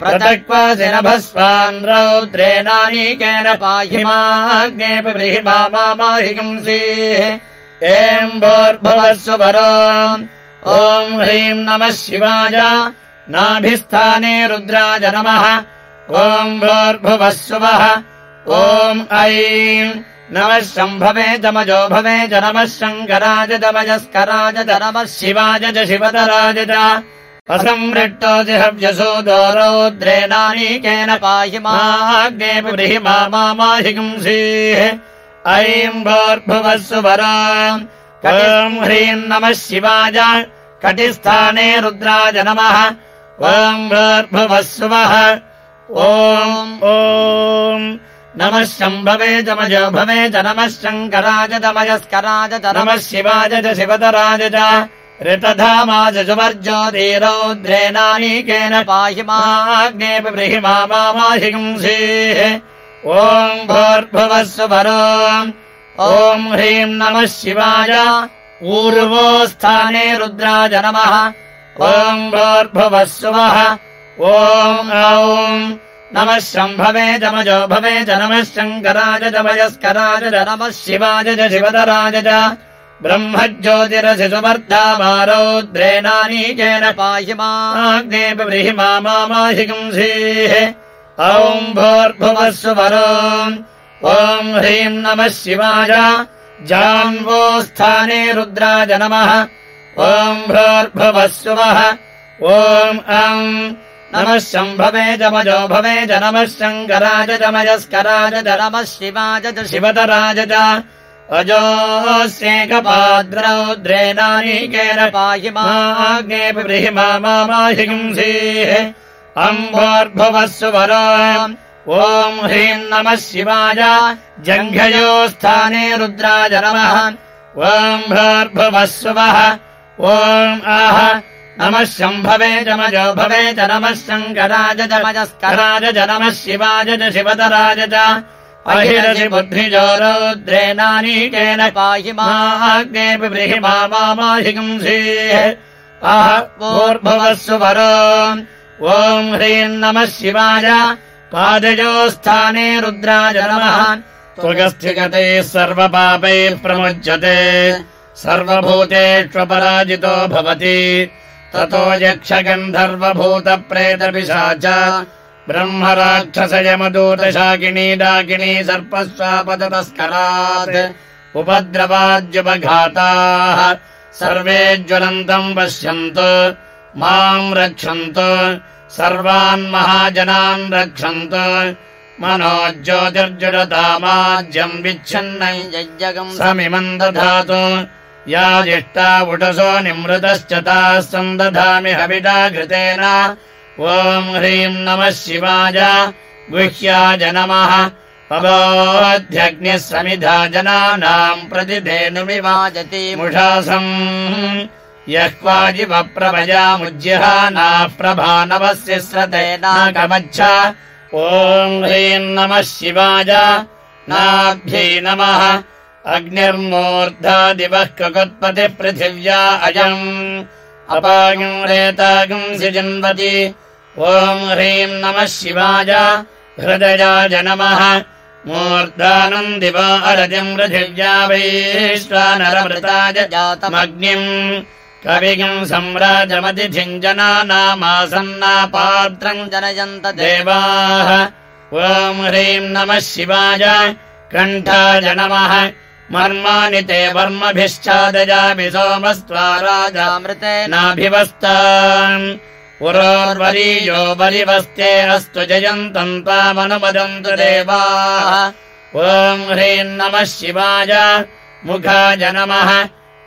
प्रतक्वासि नभस्वान् रौद्रेणानीकेन पाहि माग्नेऽपि ब्रीहि मामाधिगुंसि एम् भोर्भुवः सुवरो ॐ ह्रीम् नमः शिवाय। नाभिस्थाने रुद्राज नमः। ॐ भोर्भुवः सुवः ॐ ऐम् नमः शम्भवे जमजो भवे च नमः शङ्कराज जमजस्कराज च नमः शिवाज च शिवतराज च असंवृष्टोऽसि हव्यसूदो रौद्रेणानीकेन पाहि माग्नेऽपि ब्रीहि मामाधिगुंसि ऐम् भोर्भुवः सुवरा ॐ ह्रीम् नमः शिवाय कटिस्थाने रुद्राय नमः ॐ भूर्भुवः सुवः ॐ ॐ नमः शम्भवे जमजो भवे च नमः शङ्कराज दमयस्कराज च नमः शिवाय च शिवतराज च ऋतधामाज सुवर्ज्योतिरौद्रेणानीकेन पाहि माग्नेऽपि बृहिमा मामाहिंसेः ॐ भूर्भुवः सुभरो ॐ ह्रीं नमः शिवाय ऊर्वो स्थाने रुद्राज नमः। ॐ भूर्भुवः सुवः ॐ औम् नमः शम्भवे जमजो भवे च नमः शङ्कराज जमयस्कराज नमः शिवाय च शिवतराज च ब्रह्मज्योतिरसि सुमर्धामारौद्रेणानीकेन पाहि मा आग्नेऽपि बृहिमा मामाहिंसेः ॐ भूर्भुवः सुवरो ॐ ह्रीं नमः शिवाय। जान्वो स्थाने रुद्राज नमः। ॐ भूर्भुवः सुवः ॐ अम् नमः शम्भवे जमजो भवे च नमः शङ्कराज जमयस्कराज च नमः शिवाज च शिव शिवतराज च अजोऽस्येकपाद्रौद्रेणानीकेन पाहि मा माग्नेऽपि बृहिमा मामाहिंसेः अम्भोर्भुवः सुवरो ॐ ह्रीं नमः शिवाय। जङ्घयो स्थाने रुद्राज नमः। ॐ भूर्भुवः सुवः। ॐ आह नमः शम्भवे जमजो भवे च नमः शङ्कराज जमजस्कराज च नमः शिवाज च शिवतराज च अहिरसि बुद्धिजो रौद्रेणानीकेन पाहि मा माग्नेऽपि बृहिमा मामाहिंसेः आह भूर्भुवः सुवरो ॐ ह्रीं नमः शिवाय। पादयो स्थाने रुद्राज नमः। त्वगस्थिगतैः सर्वपापैः प्रमुच्यते सर्वभूतेष्वपराजितो भवति ततो यक्षगन्धर्वभूतप्रेतपिशाच। ब्रह्मराक्षसयमदूतशाकिनी डाकिनी सर्पस्वापदतस्करात्। उपद्रवाद्युपघाताः सर्वे ज्वलन्तम् पश्यन्तु। माम् रक्षन्तु। सर्वान् महाजनान् रक्षन्तु। मनोज्योतिर्जुरतामाज्यम् विच्छिन्नै। यज्ञगम् समिमम् दधातु या जिष्टा उटसो निमृतश्च ताः सन्दधामि हविता घृतेन। ॐ ह्रीं नमः शिवाय। गुह्याय नमः। पवोऽध्यग्निः समिधा जनानाम् प्रतिधेनुमिवाजति मुषासम् यः क्वाजिवप्रभयामुज्यहानाः प्रभानवस्य स्रतेनाकमच्छ ॐ ह्रीं नमः शिवाय। नाभ्यै नमः अग्निर्मूर्धादिवः ककुत्पतिः पृथिव्या अयम्। अपागम् रेतागम् सिजन्वति। ॐ ह्रीं नमः शिवाय। हृदयाय नमः। मूर्धानम् दिवा अरजम् पृथिव्या वैश्वानरमृताय जातमग्निम्। कविगम् सम्राजमतिथिम् जनानामासन्नापात्रम् जनयन्त देवाः। ॐ ह्रीं नमः शिवाय। कण्ठाय नमः मर्माणि ते वर्मभिश्चादयामि सोमस्त्वा राजा देवामृतेन नाभिवस्ताम् पुरोर्वरीयो बलिवस्ते अस्तु जयन्तम् त्वामनुमदन्तु देवाः। ॐ ह्रीं नमः शिवाय। मुखाय नमः।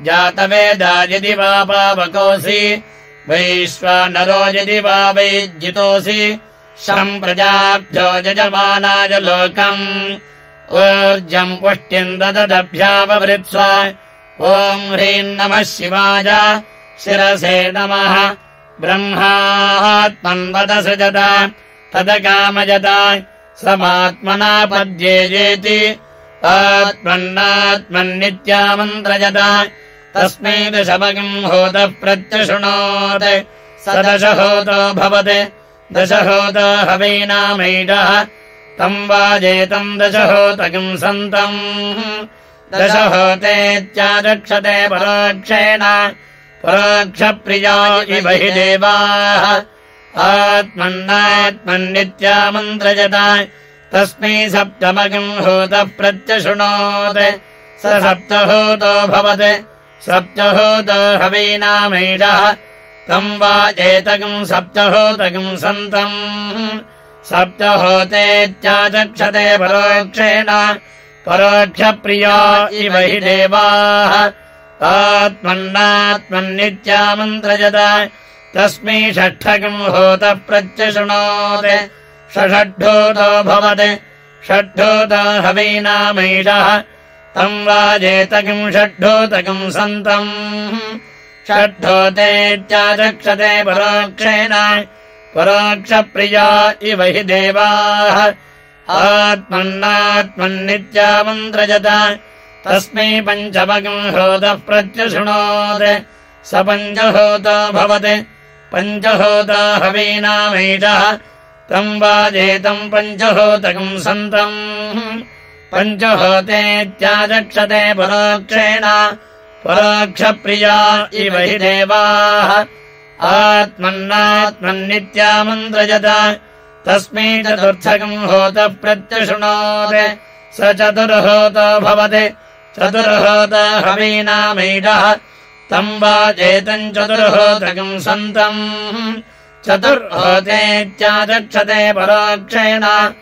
जातवेदा यदि वा पावकोऽसि। वैश्वानरो यदि वा वैज्जितोऽसि शम् प्रजाभ्यो यजमानाय लोकम् ऊर्जम् पुष्ट्यम् दददभ्याववृत्स्व। ॐ ह्रीं नमः शिवाय। शिरसे नमः। ब्रह्मात्मन्वदसृजत समात्मना पद्येजेति आत्मन्नात्मन्नित्यामन्त्रजत तस्मै दशमगम् होतः प्रत्यशृणोत् स दशहोतो भवत् दशहोतो हवैनामैडः तम् वाजेतम् दशहोतकम् सन्तम्। दशहोतेत्याचक्षते परोक्षेण। परोक्षप्रिया इव हि देवाः। आत्मन्नात्मन्नित्यामन्त्रजत। तस्मै सप्तमगम् होतः प्रत्यशृणोत् स सप्तहोतो भवत्। सप्तहोतो हवीनामैडः तम् वा एतकम् सप्तहोतकम् सन्तम् सप्तहोतेत्याचक्षते परोक्षेण। परोक्षप्रिया इव हि देवाः। आत्मन्नात्मन्नित्यामन्त्रजत। तस्मै षष्ठकम् होतः प्रत्यशृणोत् षषड्ढोतो भवत् षड्ढोत हवीनामैषः तम् वाजेतकम् षड्ढोतकम् सन्तम्। षड्ढोतेत्याचक्षते परोक्षेण परोक्षप्रिया इव हि देवाः। आत्मन्नात्मन्नित्यामन्त्रजत। तस्मै पञ्चमकम् होतः प्रत्यशृणोत् स पञ्चहोतो भवत्। पञ्चहोता हवीनामैषः तम् वाजेतम् पञ्चहोतकम् सन्तम्। पञ्चहोतेत्याचक्षते परोक्षेण। परोक्षप्रिया इव हि देवाः आत्मन्नात्मन्नित्यामन्त्रजत तस्मै चतुर्थकम् होतः प्रत्यशृणोत्। स चतुर्होतो भवत्। चतुर्होता हवीनामैषः तम् वाजेतम् चतुर्होतकम् सन्तम्। चतुर्होतेत्याचक्षते परोक्षेण।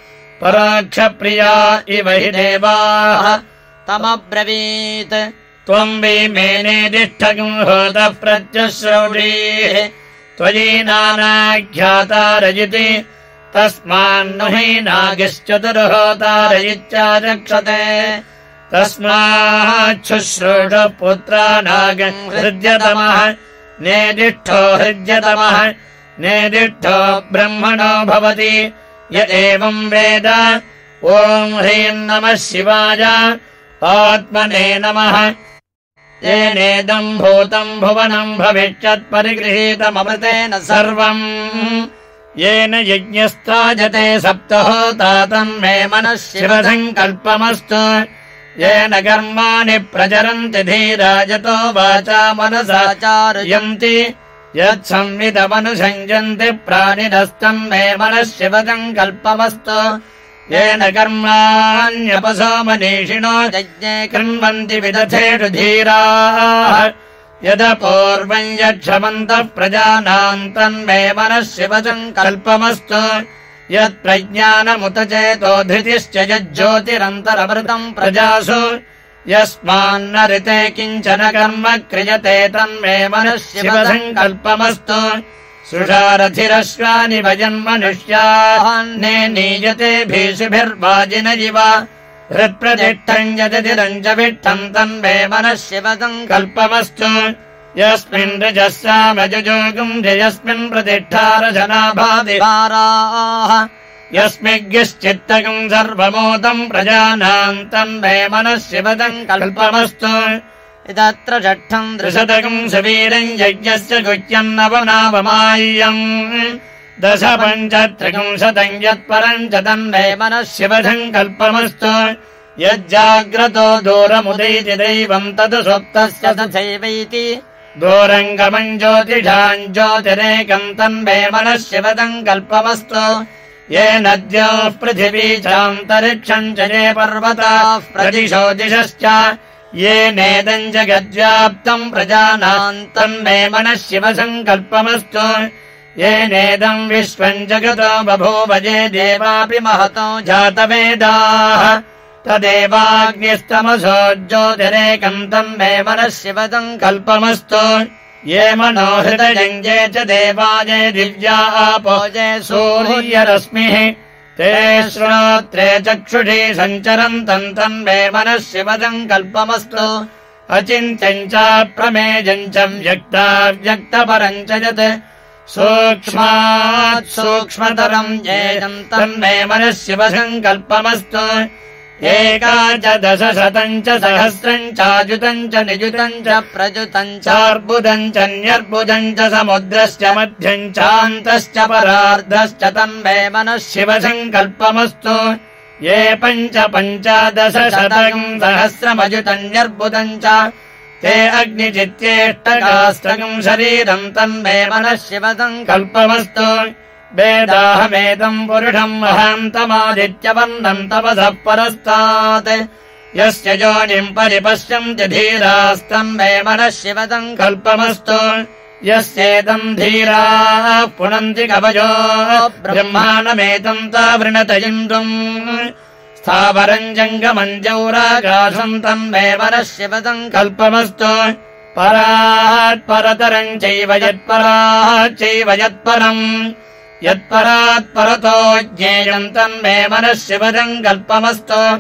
परोक्षप्रिया इव हि देवाः। तमब्रवीत् त्वम् विमेनेदिष्ठकम् होतः प्रत्यश्रौषीः त्वयि नानाख्यातारयिति तस्मान्नु हि नागिश्चतुर्होतारयित्याचक्षते तस्माच्छुश्रूषः पुत्रा नागम् हृद्यतमः। नेदिष्ठो हृद्यतमः नेदिष्ठो ब्रह्मणो भवति। य एवम् वेद। ॐ ह्रीम् नमः शिवाय। आत्मने नमः येनेदम् भूतम् भुवनम् भविष्यत्परिगृहीतममृतेन सर्वम्। येन यज्ञस्ताजते सप्तहोता तम् मे मनः शिवसङ्कल्पमस्तु। येन कर्माणि प्रचरन्ति धीराजतो वाचा मनसा चार्यन्ति यत्संविदमनुसञ्जन्ति प्राणिनस्तम् मे मनः शिवसङ्कल्पमस्तु येन कर्माण्यपसो मनीषिणो यज्ञे कृण्वन्ति विदथेषु धीराः यदपूर्वम् यक्षमन्तः प्रजानाम् तन्मे मनः शिवसङ्कल्पमस्तु यत्प्रज्ञानमुत चेतो धृतिश्च यज्ज्योतिरन्तरमृतम् प्रजासु। यस्मान्न ऋते किञ्चन कर्म क्रियते तन्मे मनः शिवसङ्कल्पमस्तु सुषारथिरश्वानि भजन् मनुष्यान्ने नीयते भीषुभिर्वाजिन इव हृत्प्रतिष्ठम् यदतिरम् च विष्ठम् तन्मे मनः यस्मिन् रजः सामजोगम् यस्मिन् प्रतिष्ठारजनाभादि वाराः। यस्मिज्ञश्चित्तकम् सर्वमोदम् प्रजानाम् तन्मे मनः शिवसङ्कल्पमस्तु इदत्र षष्ठम् त्रिशतकम् सवीरम् यज्ञस्य गुह्यन्नवनावमाय्यम् दश पञ्चत्रिकंशतम् यत्परम् च तन्मे मनः शिवसङ्कल्पमस्तु यज्जाग्रतो दूरमुदैति दैवम् तद् स्वप्तस्य तथैवैति दूरङ्गमम् ज्योतिषाम् ज्योतिरेकम् तन्मे मनः शिवसङ्कल्पमस्तु येन द्योः पृथिवी चान्तरिक्षम् च ये पर्वताः प्रदिशो दिशश्च येनेदम् जगद्व्याप्तम् प्रजानाम् तन्मे मनः शिवसङ्कल्पमस्तु येनेदम् विश्वम् जगतो बभूव ये देवापि महतो जातवेदाः। तदेवाग्निस्तमसो ज्योतिरेकम् तन्मे मनः शिवसङ्कल्पमस्तु ये मनो हृदयम् ये च देवाये दिव्या ये सूर्यरश्मिः ते श्रोत्रे चक्षुषी सञ्चरन्तम् तन्मे मनः शिवसङ्कल्पमस्तु अचिन्त्यम् चाप्रमेयम् च व्यक्ता व्यक्तपरम् च यत् सूक्ष्मात् सूक्ष्मतरम् येजम् तन्मे मनः शिवसङ्कल्पमस्तु एका च दशशतम् च सहस्रम् चाजुतम् च निजुतम् च प्रजुतम् चार्बुदम् च न्यर्बुदम् च समुद्रश्च मध्यम् चान्तश्च परार्धश्च तन्मे मनः शिवसङ्कल्पमस्तु। ये पञ्च पञ्चादशशतम् सहस्रमजुतम् न्यर्बुदम् च ते अग्निचित्येष्टकाष्टकम् शरीरम् तन्मे मनः शिवसङ्कल्पमस्तु वेदाहमेदम् पुरुषम् महान्तमादित्यवन्दम् तपसः परस्तात्। यस्य योनिम् परिपश्यन्ति धीरास्तन्मे मनः शिवसङ्कल्पमस्तु यस्येदम् धीराः पुनन्ति कवयो। ब्रह्माणमेतम् तावृणत इन्दुम् स्थावरम् जङ्गमम् जौराकाशम् तन्मे मनः शिवसङ्कल्पमस्तु परात् परतरम् चैव यत्पराच्चैव यत्परम् यत्परात् परतो ज्ञेयम् तन्मे मनः शिवदम् कल्पमस्तु।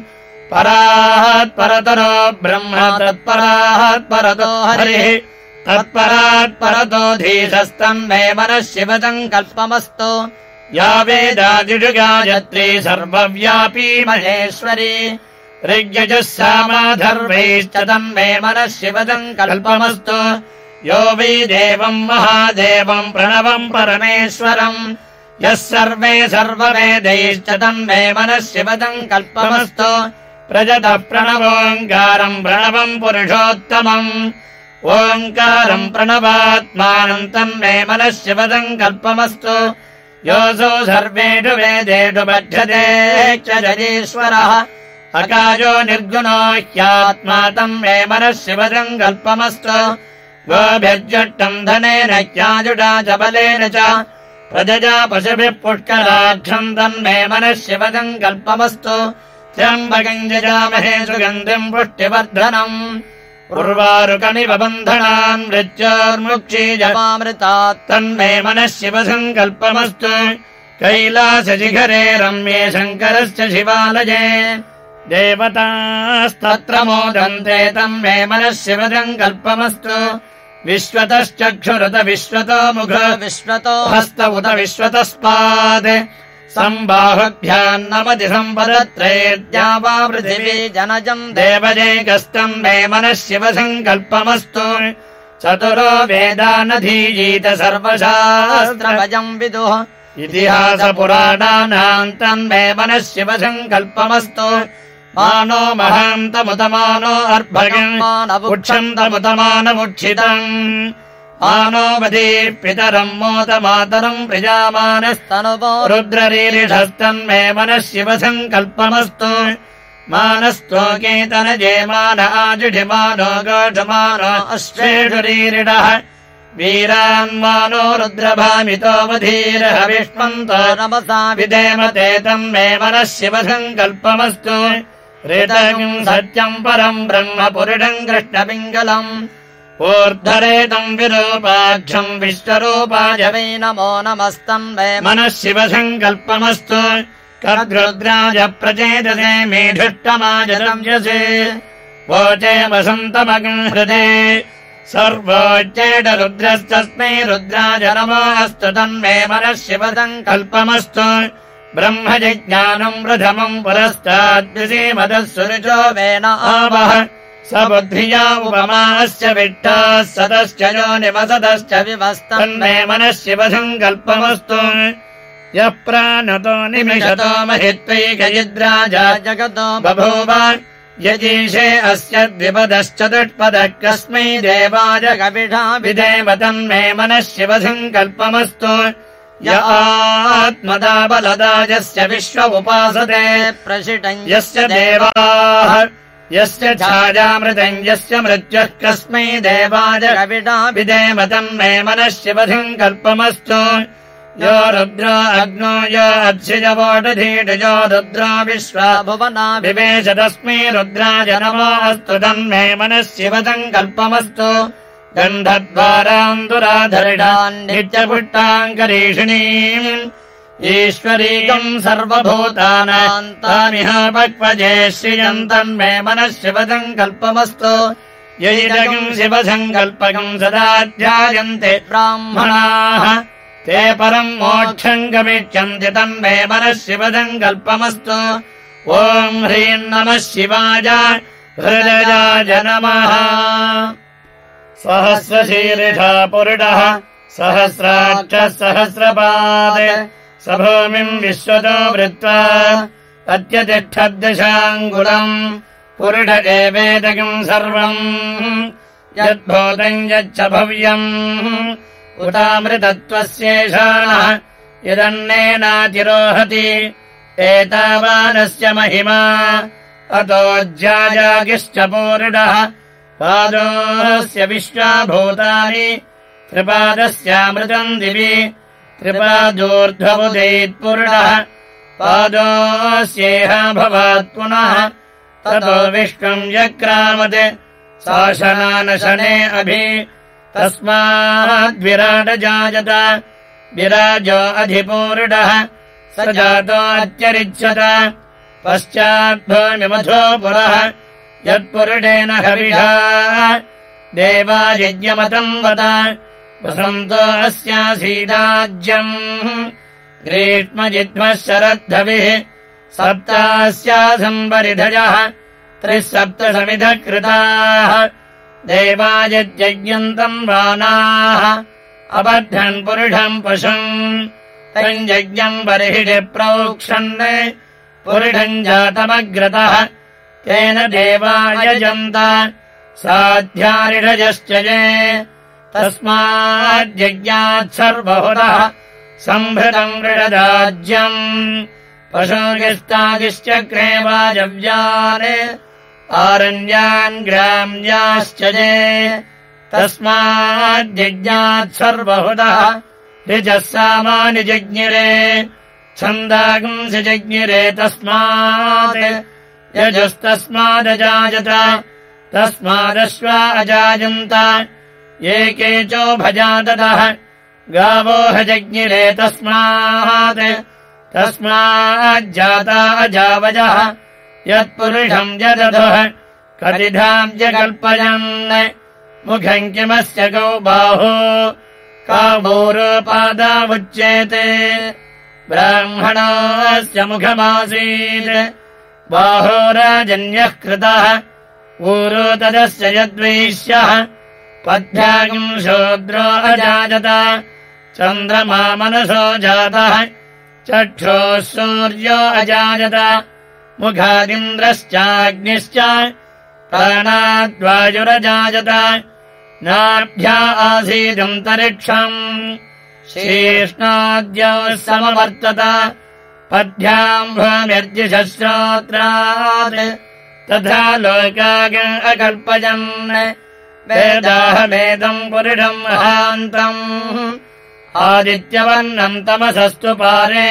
परात् परतरो ब्रह्म तत्परात् परतो हरिः। तत्परात् परतो धीशस्तन्मे मनः शिवदम् कल्पमस्तु। या वेदादिषु गायत्री सर्वव्यापी महेश्वरी। ऋग्यजः सामाधर्वैश्च तन्मे मनः शिवदम् कल्पमस्तु। यो वै देवम् महादेवम् प्रणवम् परमेश्वरम् यः सर्वे सर्ववेदैश्च तन्मे मनः शिवदम् कल्पमस्तु। प्रजतः प्रणवोङ्कारम् प्रणवम् पुरुषोत्तमम्। ओङ्कारम् प्रणवात्मानम् तन्मे मनः शिवदम् कल्पमस्तु। योऽसौ सर्वेषु वेदेषु बध्यते क्षरीश्वरः अकायो निर्गुणो ह्यात्मा तम् मे मनः शिवदम् कल्पमस्तु। गोभिर्जट्टम् धनेन ह्याजुषा च बलेन च प्रजजा पशुभिः पुष्कराक्षम् तन्मे मनः कल्पमस्तु। त्र्यम्बकम् जजामहे सुगन्धिम् पुष्टिवर्धनम्। उर्वारुकमिव बन्धनान् मृत्योर्मुक्षीजवामृतात् जवामृतात् तन्मे मनः शिवसङ्कल्पमस्तु कैलासशिखरे रम्ये शङ्करस्य शिवालये। देवतास्तत्र मोदन्ते तन्मे मनः शिवसङ्कल्पमस्तु विश्वतश्चक्षुरत विश्वतो। मुख विश्वतो हस्त उत विश्वतस्पात् सम्बाहुभ्यान्नमति सम्पदत्रयेद्या वा पृथिवी जनजम् देवजैकस्तम् मे मनः शिवसङ्कल्पमस्तु चतुरो वेदानधीयीत सर्वशास्त्र देवशास्त्रभजम् विदुः। इतिहासपुराणानाम् तन्मे मनः शिवसङ्कल्पमस्तु मानो महान्तमुतमानो अर्भगम् उक्षन्तमुतमानमुक्षितम् मानोवधी पितरम् मोदमातरम् प्रजामानस्तनुपो रुद्ररीरिषस्तन्मे मनः शिवसङ्कल्पमस्तु। मानस्तोकेतनजे मान आजुषिमानो गोषमानो अश्वेषुरीरिडः वीरान्मानो रुद्रभामितोऽवधीरः विष्मन्तो। नमसा विधेमते तन्मे मनः शिवसङ्कल्पमस्तु ऋतम् सत्यम् परम् ब्रह्म पुरुषम् कृष्णपिङ्गलम् ऊर्ध्वरेतम् विरूपाक्षम् वै नमो नमस्तम् वै मनः शिवसङ्कल्पमस्तु कर्दृद्राज प्रचेदसे मेढुष्टमाजरव्यसे वोचे वसन्तमगम् हृदे। सर्वोच्चेट रुद्रस्तस्मै रुद्राज नमोऽस्तु तन्मे मनः शिवसङ्कल्पमस्तु ब्रह्मजिज्ञानम् प्रथमम् पुरस्ताद्विषीमदः सुरुचो वेन आवः स बुद्धिया उपमास्य विट्टाः सदश्च यो निवसदश्च विवस्तम् तन्मे मनः शिवसङ्कल्पमस्तु यः प्राणतो निमिषतो महित्वैकयिद्राजा जगतो बभूव। यजीषे अस्य द्विपदश्चतुष्पदः कस्मै देवाय कविषा विदेव तन्मे मनः शिवसङ्कल्पमस्तु य आत्मदा बलदा यस्य विश्व उपासते प्रशिटम् यस्य देवाः। यस्य छायामृतम् यस्य मृत्युः कस्मै देवाय। कविषा विदेव तन्मे मनः शिवसङ्कल्पमस्तु यो रुद्रो अग्नो यो यो रुद्रो विश्वा। भुवना विवेश तस्मै रुद्राय नमोऽस्तु तन्मे मनः शिवसङ्कल्पमस्तु गन्धद्वाराम् दुराधरिणान् नित्यपुट्टाङ्करीषिणीम् ईश्वरीकम् सर्वभूतानाम् तामिह पक्वजे श्रियम् मनः शिवसङ्कल्पमस्तु। यैरकम् शिवसङ्कल्पकम् सदा ध्यायन्ते ब्राह्मणाः। ते परम् मोक्षम् गमिष्यन्ति तन्मे मनः शिवसङ्कल्पमस्तु। ॐ ह्रीम् नमः शिवाय। हृदयाय नमः सहस्रशीर्षा पुरुडः सहस्राक्षः सहस्रपाद स भूमिम् विश्वतो वृत्त्वा अत्यतिष्ठद्दशाङ्गुलम् पुरुष एवेदकम् सर्वम् यद्भूतम् यच्च भव्यम्। उतामृतत्वस्येषाणः यदन्नेनातिरोहति एतावानस्य महिमा अतो ज्याजागिश्च पूर्णः पादोस्य विश्वाभूतानि त्रिपादस्यामृतम् दिवि त्रिपादोर्ध्वमुदैत्पूर्णः पादोस्येह भवात् पुनः ततो विश्वम् जक्रामत् शासनानशने अभि तस्माद्विराटजायत विराजो अधिपूर्णः स जातोऽत्यरिच्यत पश्चाद्भूमिमथो पुरः यत्पुरुषेण हविषा। देवायज्ञमतम् वद। वसन्तो अस्यासीदाज्यम्। ग्रीष्मजिध्मः शरद्धविः। सप्तास्यासम्बरिधजः त्रिः सप्तसमिधः कृताः देवायज्ञन्तम् वानाः अबद्धन् पुरुषम् पशुम्। तम् यज्ञम् बर्हिषि प्रोक्षन् पुरुषम् जातमग्रतः तेन देवायजन्त साध्यारिषजश्च ये। तस्माद्यज्ञात् सर्वहुतः सम्भृतम् ऋषदाज्यम् पशुगिस्तादिश्चक्रे वाजव्यान् आरण्यान् ग्राम्याश्च ये। तस्माद्यज्ञात् सर्वहुतः ऋजः सामानि जज्ञिरे छन्दागुंसि जज्ञिरे तस्मात् यजस्तस्मादजायत तस्मादश्वा अजायन्त ये भजादतः गावोह जज्ञिरे तस्मात् तस्माज्जाता अजावजः यत्पुरुषम् जदधः कतिधाम् च कल्पयन् मुखम् किमस्य गौ बाहो काबोरुपादावुच्येते ब्राह्मणस्य मुखमासीत् बाहोराजन्यः कृतः। ऊरो तदस्य यद्वैश्यः पद्भ्यागम् शूद्रो अजायत चन्द्रमा मनसो जातः। चक्षोः सूर्यो अजायत मुखादिन्द्रश्चाग्निश्च। प्राणाद्वायुरजायत नाभ्या आसीदन्तरिक्षम्। शीष्णाद्योः समवर्तत पद्भ्याम् भूमिर्जिशस्रोत्रात् तथा लोकाग अकल्पयन् वेदाहमेदम् पुरुषम् महान्तम् आदित्यवर्णम् तमसस्तु पारे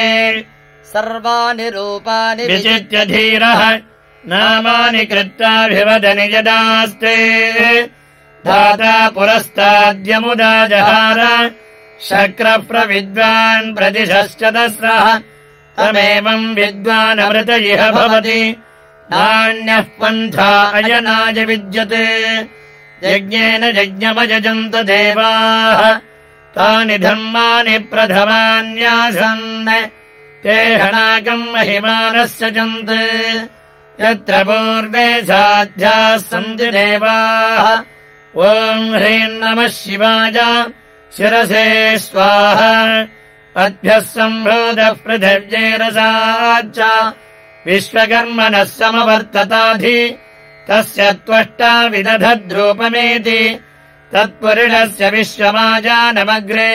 सर्वाणि रूपाणि विचित्य धीरः नामानि कृत्वाभिवदनि यदास्ते। धाता पुरस्ताद्यमुदा जहार शक्रप्रविद्वान् प्रतिशश्च दस्रः तमेवम् विद्वानमृत इह भवति। नान्यः पन्था अयनाय विद्यते। यज्ञेन यज्ञमयजन्त देवाः। तानि धर्माणि प्रथमान्यासन् ते हनाकम् महिमानः सजन्त् यत्र पूर्वे साध्याः सन्ति देवाः। ॐ ह्रीम् नमः शिवाय। शिरसे स्वाहा अद्भ्यः सम्भूतः पृथिव्यैरसाच्च। विश्वकर्मणः समवर्तताधि। तस्य त्वष्टा विदधद्रूपमेति। तत्पुरुषस्य विश्वमाजानमग्रे।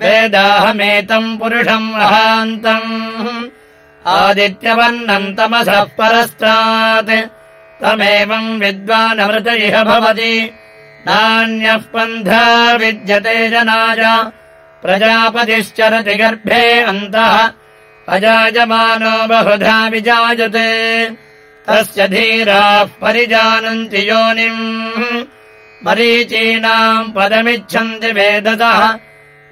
वेदाहमेतम् पुरुषम् महान्तम्। आदित्यवर्णम् तमसः परस्तात् तमेवम् विद्वानमृत इह भवति। नान्यः पन्था विद्यते जनाय प्रजापतिश्चरति गर्भे अन्तः अजायमानो बहुधा विजायते। तस्य धीराः परिजानन्ति योनिम्। मरीचीनाम् पदमिच्छन्ति वेदतः।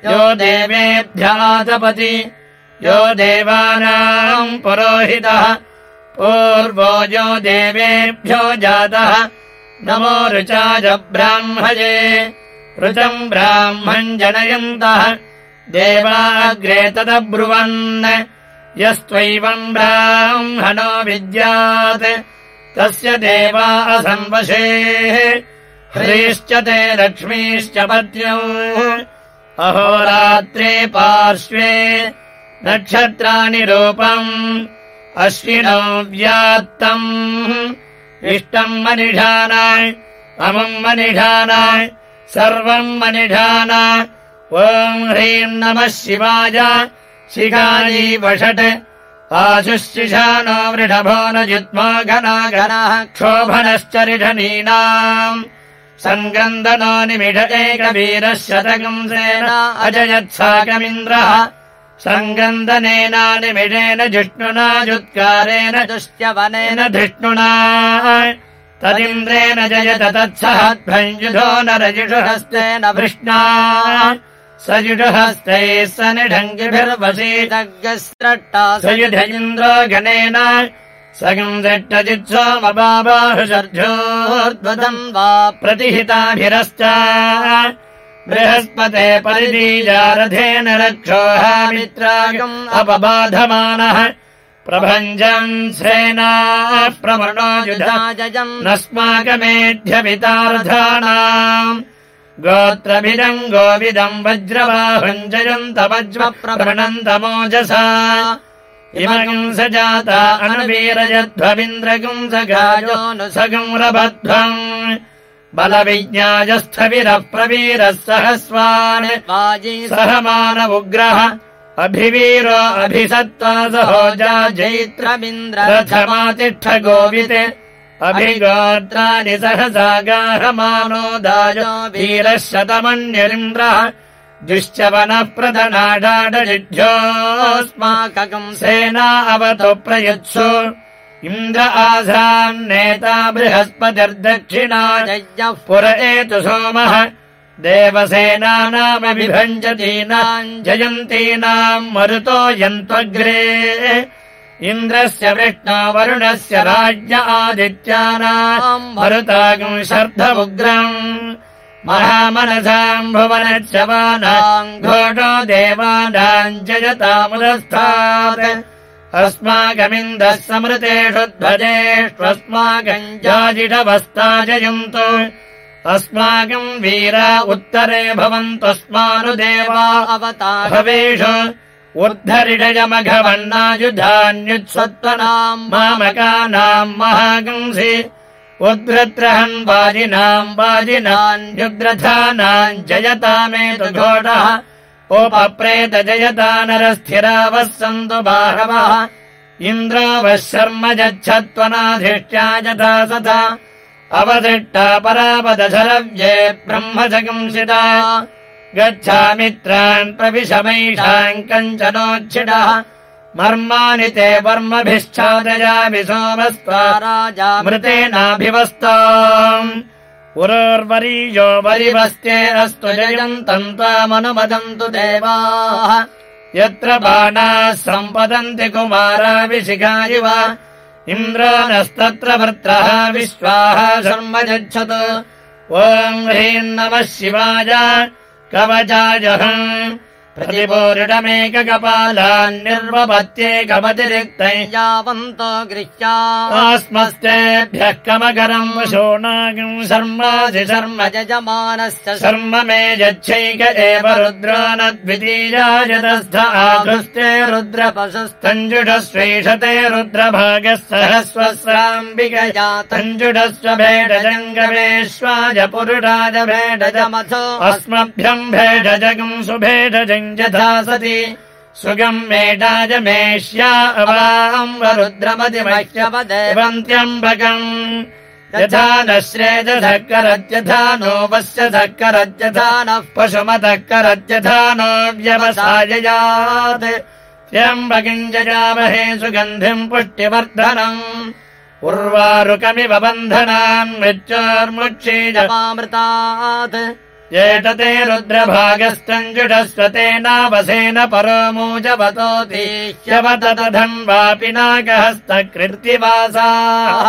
यो देवेभ्यातपति यो देवानाम् पुरोहितः। पूर्वो यो देवेभ्यो जातः। नमो ऋचाज ब्राह्मये ऋचम् ब्राह्मम् जनयन्तः देवाग्रे तदब्रुवन् यस्त्वैवम् ब्राह्मणो विद्यात् तस्य देवा असंवशेः ह्रीश्च ते लक्ष्मीश्च पत्न्यौ। अहोरात्रे पार्श्वे नक्षत्राणि रूपम् अश्विनो व्यात्तम् इष्टम् मनिषानाय अमुम् मनिषानाय सर्वम् मनिषान ॐ ह्रीम् नमः शिवाय। शिखायी वषट्। आशुशिशानो वृषभो न जित्मो घना घनः क्षोभनश्चरिषणीनाम् सङ्गन्दनो निमिष एकवीरः शतकंसेन अजयत्साकमिन्द्रः। सङ्गन्दनेनानिमिषेण जिष्णुना जुत्कारेण दुष्ट्यवनेन धृष्णुना तदिन्द्रेण जयत तत्सहध्वञ्जुधो न रजिषुहस्तेन वृष्णा स जुषहस्तैः स निढङ्गिभिर्वशी यज्ञस्रट्टा स युधेन्द्रो गणेन सगम् दृष्टजित्सोमबाबाहुषर्जोर्ध्वदम् वा प्रतिहिताभिरश्च बृहस्पते परिदीजारथेन रक्षोहामित्रागम् अपबाधमानः प्रभञ्जन् सेना प्रमणो युधा। जयम् नस्माकमेध्यपितार्थानाम् गोत्रभिदम् गोविदम् वज्रबाहुम् जयन्त वज्र प्रवणन्तमोजसा। इमगम् स जाता अनवीरजध्वमिन्द्रगम् स गायो न सगम् रभध्वम्। बलविज्ञायस्थविरः प्रवीरः सहस्वान्। सह मान उग्रः अभिवीरो अभिसत्त्वा सहोजा जैत्र रविन्द्र रथमातिष्ठ गोविते अभिगोत्राणि सहसा गाहमानो दायो वीरः शतमन्यरिन्द्रः दुश्चवनः प्रदनाडाडजिढ्योऽस्माकम् सेना अवतु प्रयत्सु। इन्द्र आसान्नेता बृहस्पतिर्दक्षिणा। पुर एतु सोमः देवसेनानामभिभञ्जतीनाम् जयन्तीनाम् मरुतो यन्त्वग्रे। इन्द्रस्य विष्णो वरुणस्य राज्ञ आदित्यानाम् मरुतागम् शर्धमुग्रम्। महामनसाम् भुवनस्य वानाम् घोषो देवानाम् जयतामुदस्थात्। अस्माकमिन्दः समृतेषु ध्वजेष्वस्माकम् जाजिषवस्ता जयन्तु अस्माकम् वीरा उत्तरे भवन्तस्मानुदेवा। अवतार। भवेषु ऊर्धरिडजमघवन्नायुधान्युत्सत्त्वनाम् मामकानाम् महागंसि। उद्धृत्रहन् वाजिनाम् वाजिनान्युग्रथानाम् जयतामेतु घोषः उपप्रेत जयता नरस्थिरावः सन्तु बाहवः इन्द्रो वः शर्म यच्छत्वनाधिष्ट्या यथा सथा अवदृष्टा परापदशरव्ये ब्रह्मजगंसिता। गच्छामित्रान् प्रविशमैषाम् कञ्चनोच्छिडः मर्माणि ते वर्मभिश्चादयामि सोमस्त्वा। राजा मृतेनाभिवस्ताम् पुरोर्वरीयो जयन्तम् त्वामनुमदन्तु देवाः। यत्र बाणाः सम्पदन्ति कुमाराभिशिखा इव इन्द्रानस्तत्र वृत्रः विश्वाः शर्म यच्छतु ॐ ह्रीं नमः शिवाय। कवचाजहम् प्रतिपूरिणमेककपालान्निर्वपत्येकमतिरिक्तै यावन्तो गृह्या आस्मस्तेभ्यः कमकरम् शोणागम् शर्मासि शर्म यजमानस्य शर्म। मे यच्छैक एव रुद्रो न द्वितीया यतस्थ आधुस्ते रुद्रपशुस्तञ्जुषस्वैषते रुद्रभागः सहस्वस्राम्बिकया तञ्जुषस्व भेडजङ्गमेश्वाय पुरुषाय भेडजमथो अस्मभ्यम् भेडजगम् सुभेडजम् सुगम् मेडाय मेष्या अवाम् वरुद्रमतिमह्यवदेवन्त्यम्बकम् यथा न श्रेजधः करत्यथा नो वस्य धः नः करत्यथा नो व्यवसाययात्। त्र्यम्बकम् जजामहे सुगन्धिम् पुष्टिवर्धनम्। उर्वारुकमिव बन्धनान् मृत्योर्मुक्षीज जपामृतात् एतते रुद्रभागस्तञ्जुषस्वतेनावसेन परो मूजवतोति। ह्यवत तधन्वापि नागहस्तकृत्तिवासाः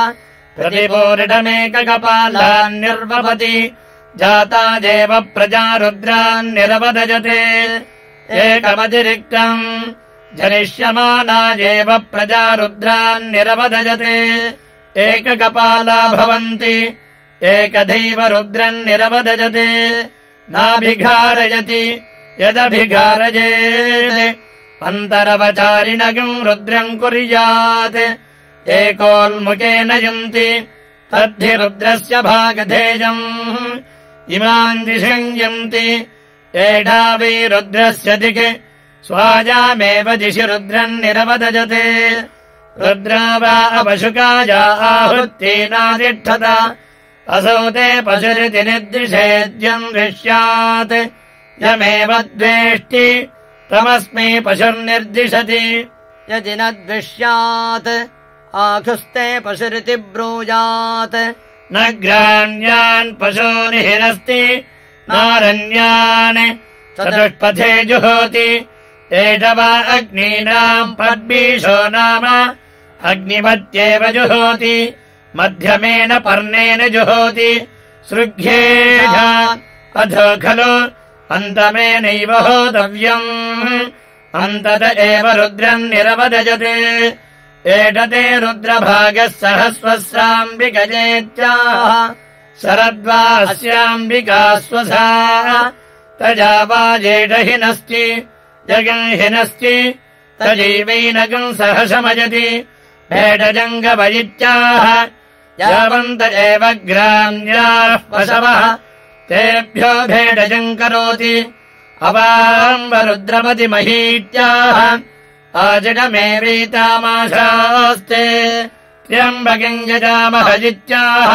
प्रतिपूरिणमेककपालान् निर्वपति जाता देव प्रजा रुद्रान्निरवदजते एकमतिरिक्तम् जनिष्यमानायेव प्रजा रुद्रान्निरवदजते एककपाला भवन्ति एकदैव रुद्रम् निरवदजते। नाभिघारयति। यदभिघारयेत्। अन्तरवचारिणगम् रुद्रम् कुर्यात्। एकोन्मुखेन यन्ति तद्धि रुद्रस्य भागधेयम्। इमाम् दिशम् यन्ति रुद्रस्य दिक् स्वाजामेव दिशि रुद्रम् निरवदजते। रुद्रा वा अपशुकाया आहृत्येनातिष्ठत असौ ते पशुरिति निर्दिशेद्यम् दृश्यात्। यमेव द्वेष्टि तमस्मै पशुर्निर्दिशति। यदि न द्विष्यात् आखुस्ते पशुरिति ब्रूयात्। न ग्राण्यान् पशूनि हिनस्ति नारण्यान् चतुष्पथे जुहोति। एष वा अग्नीनाम् पद्मीशो नाम अग्निमत्येव जुहोति मध्यमेन पर्णेन जुहोति सृग्येष अधो खलु अन्तमेनैव होतव्यम्। अन्तत एव रुद्रम् निरवदजते एषते रुद्रभागः सहस्वस्राम्बिकजेत्याः शरद्वा अस्याम्बिका स्वसा तजा वा जेडहिनस्ति जगन्हिनस्ति तजैवैनकम् सह शमयति भेडजङ्गवयित्याः यावन्त एव ग्राम्याः पशवः तेभ्यो भेडजम् करोति अवाम्बरुद्रमतिमहीत्याः आजडमेवीतामाशास्ते त्र्यम्बकम् यजामहजित्याः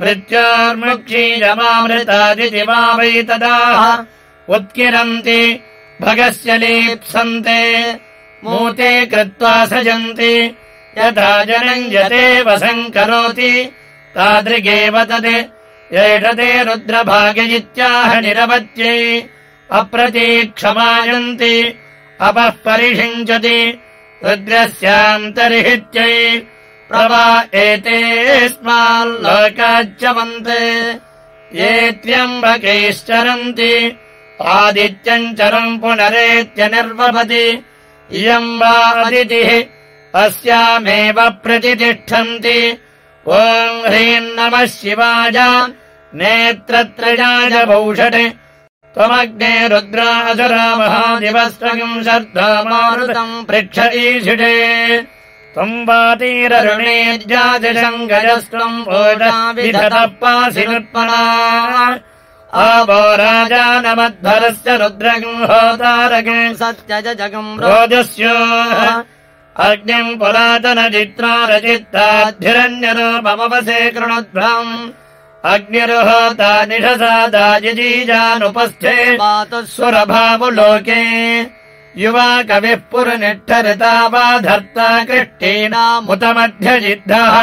मृत्योर्मुक्षीयमामृतादिति वा वै तदाः उत्किरन्ति भगस्य लीप्सन्ते। मूते कृत्वा सजन्ति यथा जनञ्जते वसङ्करोति तादृगेव तत् एषते रुद्रभागयित्याह निरवत्यै अप्रतीक्षमायन्ति। अपः परिषिञ्चति। रुद्रस्यान्तर्हित्यै प्रवा एते ये त्र्यम्बकैश्चरन्ति। आदित्यम् चरम् पुनरेत्य निर्वपति इयम् वा अदितिः अस्यामेव प्रतितिष्ठन्ति। ॐ ह्रीम् नमः शिवाय। नेत्रत्रयाय भौषट् त्वमग्ने रुद्रासुरा महादिवस्त्रकम् शर्धमारुतम् पृक्षईषिषे त्वम् वातीररुणेज्यातिशम् गजस्त्वम् ओजाविधतः पासि नृत्पणा आवो राजानमध्वरस्य रुद्रगम् होतारकम् सत्यज जगम् रोजस्यो अग्निम् पुरातनचित्रा रचित्ताद्धिरण्यरूपमवसे कृणुध्वम् अग्निरुहोता निषसादायजीजानुपस्थे सुरभावुलोके युवा कविः पुरनिष्ठरिता वा धर्ता कृष्टीनामुतमध्यजिद्धः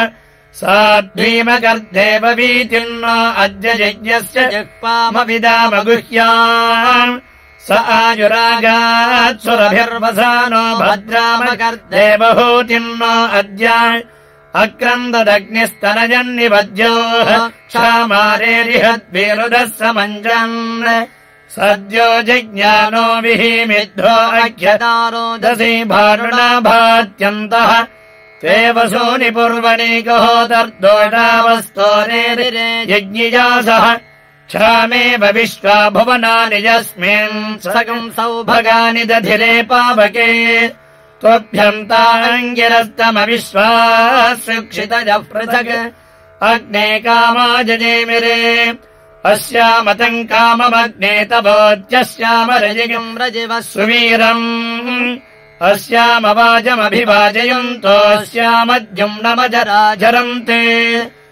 साध्वीमकर्देव वीतिर्नो अद्य यज्ञस्य जिह्वामविदामगुह्या स आयुरागात् सुरभिर्वसानो भद्रामकर्देवहूतिर्नो अद्य अक्रन्ददग्निस्तनजन्निवद्योः क्षामारेरिहद्विरुदः समञ्जन् सद्यो जज्ञानो विहीमिद्धो अख्यतारोदसी भारुणा भात्यन्तः ते वसूनि पूर्वणि कहोदर्दोषावस्तोरे यज्ञिजासः क्षामेव विश्वा भुवनानि यस्मिन् सकम् सौभगानि दधिरे पावके। त्वभ्यम् ताङ्गिरस्तमविश्वा सुक्षितजः पृथक्। अग्ने कामाजजेमिरे अस्यामतम् काममग्ने तवोच्यस्याम रजिगम् रजिवः सुवीरम्। अस्यामवाजमभिवाजयन्तोऽस्यामद्युम् नमजराजरन्ते श्रेष्ठम्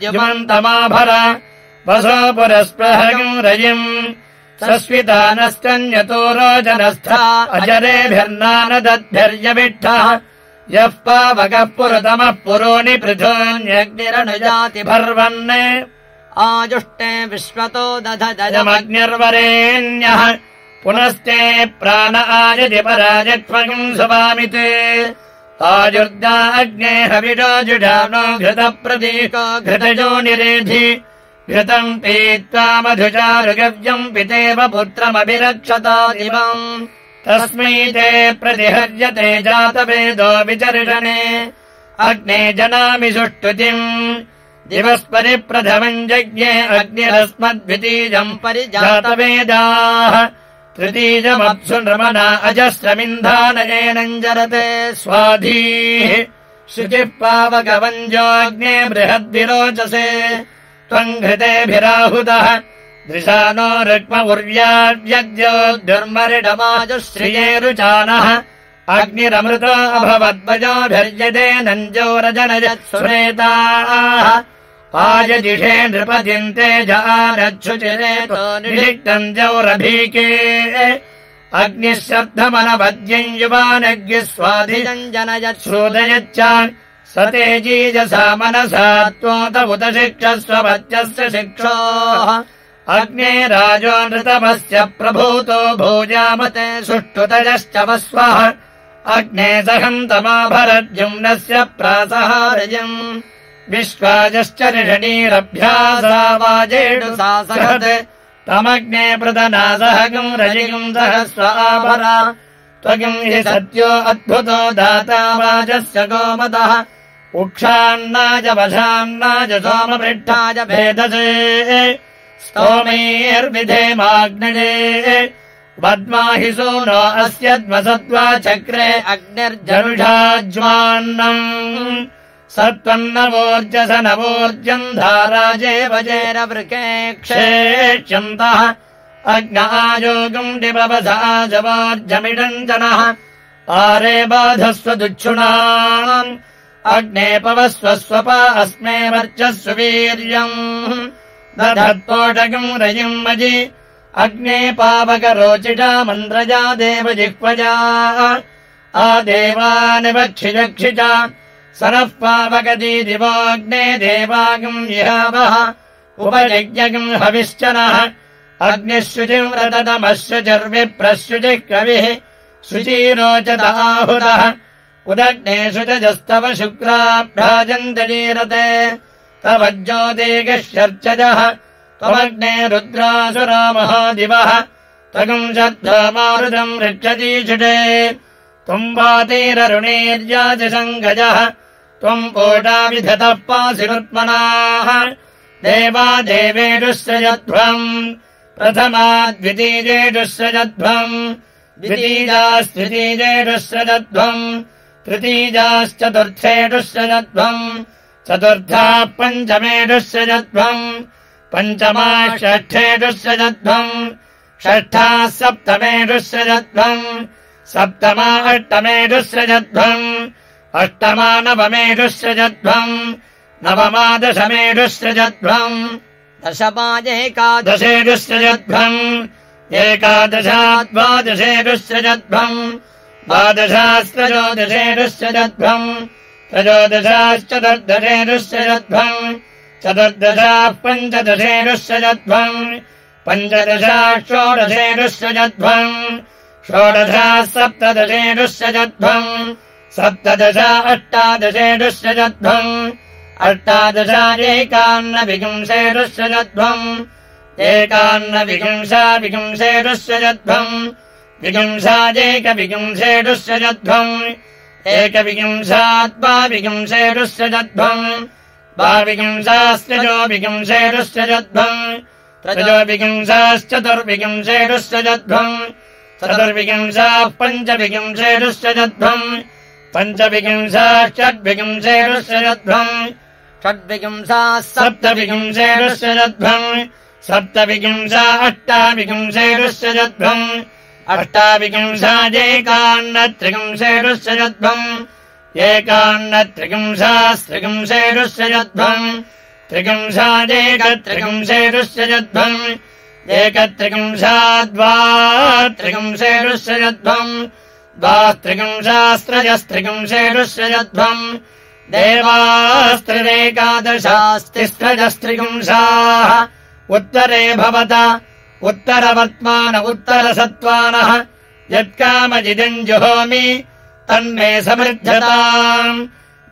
द्युमन्तमाभर वसो पुरस्पृहम् रजिम् सस्वितानस्तन्यतो रोजनस्था अजरेभिर्नानदद्भिर्यमिट्ठः यः पावकः पुरतमः पुरोणि पृथोऽन्यग्निरनुजाति भर्वन् आजुष्टे विश्वतो दधजमग्नि यमग्निर्वरेण्यः पुनस्ते प्राण आयति पराजक्ष्मम् सुवामिते आजुर्दा अग्ने हविराजुडानो घृतप्रतीको घृतजो निरेधि। घृतम् पीत्वा मधुचारुगव्यम् पितेव पुत्रमभिरक्षता दिवम्। तस्मै ते प्रतिहर्यते जातवेदो विचर्षणे अग्ने जनामि सुष्टुतिम् दिवस्परिप्रथमम् यज्ञे अग्निरस्मद्वितीजम् परिजातवेदाः तृतीयमप्सु नृमना अजस्रमिन्धानयेनम् जरते स्वाधीः शुचिः पावकवञ्जोऽग्ने बृहद्विरोचसे त्वम् घृतेभिराहुतः दृशानो रुक्मउर्व्याव्यद्योद्युर्मरिडमाजुश्रिये रुचानः अग्निरमृतो अभवद्वयोभिर्यते नञ्जोरजनयत्सुरेताः आयदिषे नृपतिन्ते जानच्छुचिरेतो निषिक्तम् जौरभीके। अग्निः शब्दमनवद्यम् युवानग्निः स्वाधिजम् जनयत् श्रोदयच्च स तेजीजसा मनसा त्वोत उत शिक्षस्व पत्यस्य शिक्षो। अग्ने राजो नृतमस्य प्रभूतो भोजामते सुष्ठुतयश्च वस्वः। अग्ने सहन्तमाभरद्युम्नस्य प्रासहारयम् विश्वाजश्च ऋषणीरभ्यासा वाजेडु सा सहत् तमग्ने प्रदना सहगम् रजिगम् सहस्वाभरा त्वगिम् हि सत्यो अद्भुतो दाता वाजस्य गोमतः। उक्षान्नाज वशान्नाज सोमपृष्ठाय भेदसे। स्तोमैर्विधेमाग्नजे पद्माहि सूनो अस्यद्वसत्त्वा चक्रे अग्निर्जनुषाज्वान्नम् सत्त्वन्नवोर्जस नवोर्जम् धाराजे वजेरवृके क्षेक्ष्यन्तः अग्नायोगम् निपवसा जवार्जमिडम् जनः। आरे बाधस्व अग्ने पवस्व स्वप अस्मे वर्चस्व वीर्यम् दधत्पोटकम् रजिम् मजि। अग्ने पावकरोचिषा मन्द्रजा देव जिह्वजा आदेवानिवक्षिजक्षि च सरः पावकदी दिवोऽग्ने देवागम् इहावः उपयज्ञगम् हविश्चनः अग्निः शुचिम् रततमश्रुचिर्विप्रश्रुचिः कविः शुचीरोचदाहुतः उदग्ने शुचजस्तव शुक्राभ्राजन्तरीरते। तव ज्योतिगश्चर्चजः। त्वमग्ने रुद्रासुरा महादिवः। त्वगम् शब्दमारुतम् ऋक्षतीषुटे त्वम् वातीररुणेर्याजसङ्गजः त्वम् पोटाविधतः पासिरुत्मनाः। देवा देवेषुसृजध्वम् प्रथमा द्वितीजेषुसृजध्वम् द्वितीजास्त्रितीजेषुसृजध्वम् तृतीजाश्चतुर्थेषुसृजध्वम् चतुर्थाः पञ्चमेषुसृजध्वम् पञ्चमा षष्ठेषुसृजध्वम् षष्ठाः सप्तमेषुसृजध्वम् सप्तमा अष्टमेषुसृजध्वम् अष्टमा नवमा दशमेषुसृजध्वम् दशमाजेकादशेषुसृजध्वम् एकादशा द्वादशेषुसृजध्वम् द्वादशास्त्रयोदशेषुसृजध्वम् त्रयोदशाश्चतुर्दशेषुसृजध्वम् चतुर्दशाः पञ्चदशेषुसृजध्वम् पञ्चदशा षोडशेषुसृजध्वम् षोडशाः सप्तदशेषुसृजध्वम् सप्तदशा अष्टादशा एकान्नविगुंसेषुसृजध्वम् एकान्नविगुंसा विगुंसेषुसृजध्वम् विगुंसाजेकविगुंसेषुसृजध्वम् एकविगुंसा द्वाविगुंसेषुसृजध्वम् द्वाविगुंसास्त्रजो विगुंसेषुसृजध्वम् त्रजो विगुंसाश्चतुर्विगुंसेषुसृजध्वम् चतुर्विगुंसाः पञ्चविगुंसेषुसृजध्वम् पञ्चविगुंसाश्चद्विगुंसेषुसृजध्वम् षड्विगुंसाः सप्तविगुंसेषुसृजध्वम् सप्तविगुंसा अष्टाविगुंसेषुसृजध्वम् अष्टाविगुंसाजेकान्नत्रिगुंसेषुसृजध्वम् एकान्नत्रिगुंसास्त्रिगुंसेषुसृजध्वम् त्रिगुंसाजेकत्रिगुंसेषुसृजध्वम् एकत्रिगुंसाद्वा त्रिगुंसेषुसृजध्वम् द्वास्त्रिगुंसास्त्रजस्त्रिगुंसेषुसृजध्वम् देवास्त्रिरेकादशास्तिस्त्रजस्त्रिगुंसाः उत्तरे भवत उत्तरवर्त्मान उत्तरसत्त्वानः। यत्कामजिदम् जुहोमि तन्मे समृद्धताम्।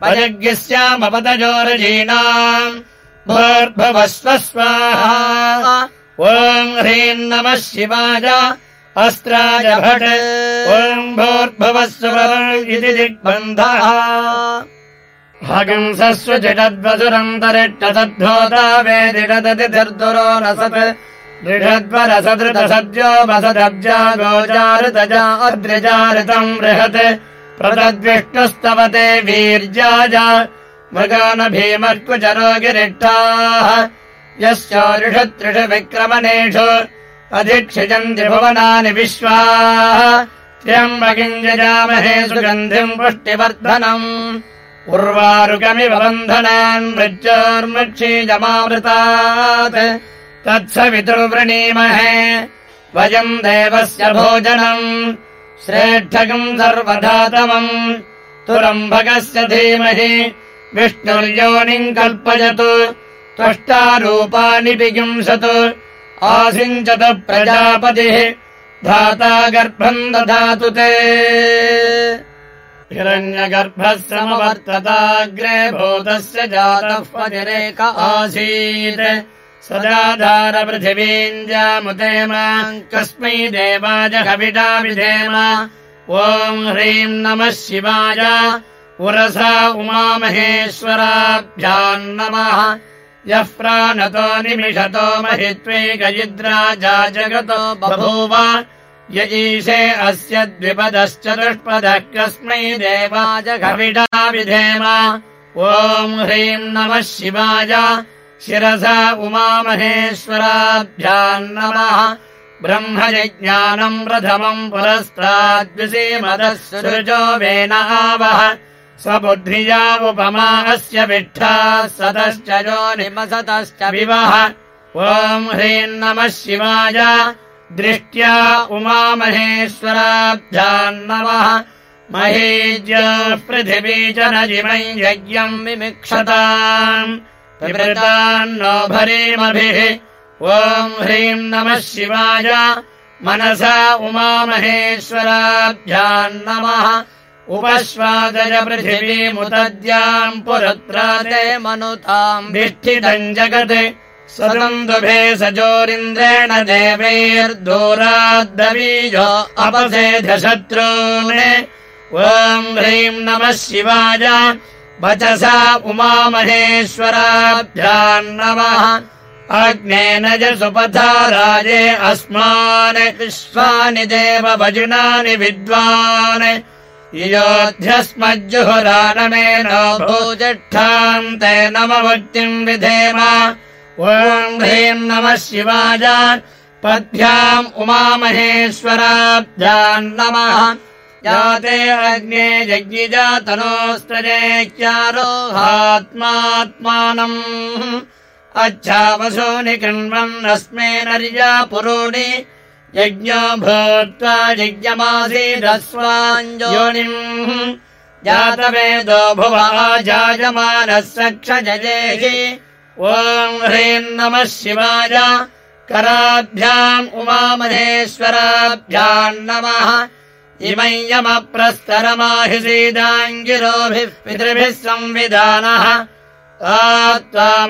वयज्ञस्यामपदजोरजीनाम् भूर्भुवस्व स्वाहा ॐ ह्रीम् नमः शिवाय अस्त्राय भट् इति दिग्बन्धः। हगंसस्व चिटद्वसुरन्तरिष्टतद्धोता वेदिषदतिर्दुरो रसत् दृढद्वरसदृतसद्यो वसदब्जा गोचारुतजा अद्रिजारितम् बृहत्। प्रतद्विष्टुस्तवते वीर्याज मृगानभीमर्कुचरोगिरिष्टाः यस्योरिषत्रिषु विक्रमणेषु अधिक्षिजन्ति भुवनानि विश्वाः। त्र्यम्बकिञ्जजामहे सुगन्धिम् पुष्टिवर्धनम्। उर्वारुकमिव बन्धनान् मृत्योर्मृक्षीजमावृतात् तत्सवितुर्वृणीमहे। वयम् देवस्य भोजनम्। श्रेष्ठकम् सर्वधातमम् तुरम्भगस्य धीमहि विष्णुर्योनिम् कल्पयतु। त्वष्टारूपाणि विगिंसतु आसिञ्चतु प्रजापतिः धाता गर्भम् दधातु ते। हिरण्यगर्भः समवर्तताग्रे भूतस्य जातः पतिरेक आसीत्। सदाधार पृथिवीम् जामुदेम कस्मै देवाय कविता विधेम। ॐ ह्रीम् नमः शिवाय। पुरसा उमामहेश्वराभ्याम् नमः यः प्राणतो निमिषतो महित्वैकयिद्राजा जगतो बभूव। य ईशे अस्य द्विपदश्चतुष्पदः कस्मै विधेम। ॐ ह्रीम् नमः शिवाय। शिरसा उमामहेश्वराभ्याम् नमः। ब्रह्मजज्ञानम् प्रथमम् पुरस्ताद्विषीमदः सृजो वेन आवः स्वबुद्धिया उपमा अस्य विष्ठाः सतश्च योनिमसतश्च विवः ॐ ह्रीम् नमः शिवाय। दृष्ट्या उमामहेश्वराभ्याम् नमः। महेज्य पृथिवी च न जिमम् यज्ञम् विमिक्षताम्। विवृतान्नो भरीमभिः ॐ ह्रीम् नमः शिवाय। मनसा उमामहेश्वराभ्याम् नमः उपश्वादय पृथिवीमुतद्याम् पुरत्रादे मनुताम् भिष्ठितम् जगत् सदन्दुभे सजोरिन्द्रेण देवैर्दूराद्दवीयो अपसेधशत्रून् ॐ ह्रीम् नमः शिवाय वचसा उमामहेश्वराभ्याम् नमः। अग्नेन च सुपथा राजे अस्मान्। विश्वानि देव भजुनानि विद्वान् योऽध्यस्मज्जुहुरानमेन भूजिष्ठाम् ते नमभक्तिम् विधेम। ॐ ह्रीम् नमः शिवाय। पद्भ्याम् उमामहेश्वराभ्याम् नमः। याते अग्ने यज्ञिजातनोस्त्रजेक्यारोहात्मात्मानम् अच्छावसोनि कृण्वन्नस्मे नर्या पुरोणि यज्ञो भूत्वा यज्ञमासीदस्वाञ्जोनिम् जातवेदो भुवा जायमानः सक्षजयेहि ॐ ह्रीम् नमः शिवाय। कराभ्याम् उमामहेश्वराभ्याम् नमः। इमम् यमप्रस्तरमाहिसीदाङ्गिरोभिः पितृभिः संविधानः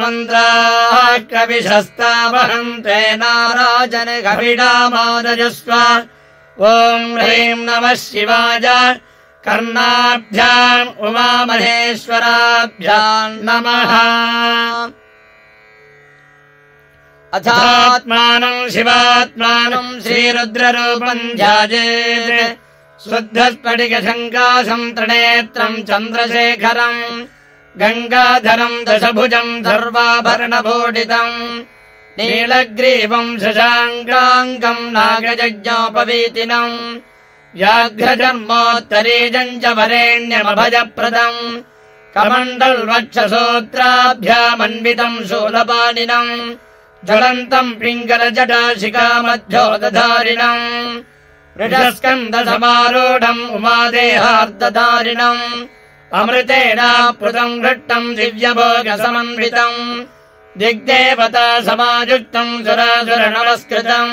मन्त्राः कविशस्तावहन्ते नाराजन कविडामादजस्व ॐ ह्रीम् नमः शिवाय। कर्णाभ्याम् उमामहेश्वराभ्याम् नमः। अथात्मानम् शिवात्मानम् श्रीरुद्ररूपम् ध्याजेत्। शुद्धस्फटिकशङ्कासम् त्रिनेत्रम् चन्द्रशेखरम् गङ्गाधरम् दशभुजम् सर्वाभरणभूषितम् नीलग्रीवम् शशाङ्गाङ्गम् नागयज्ञोपवीतिनम् व्याघ्रजन्मोत्तरीजम् च वरेण्यमभजप्रदम् कमण्डल्वक्षसूत्राभ्यामन्वितम् शूलपाणिनम् ज्वलन्तम् पिङ्गलजटाशिखामध्योदधारिणम् ऋषस्कन्दसमारूढम् उमादेहार्दधारिणम् अमृतेनापृतम् घृष्टम् दिव्यभोगसमन्वितम् दिग्देवता समायुक्तम् सुरासुर नमस्कृतम्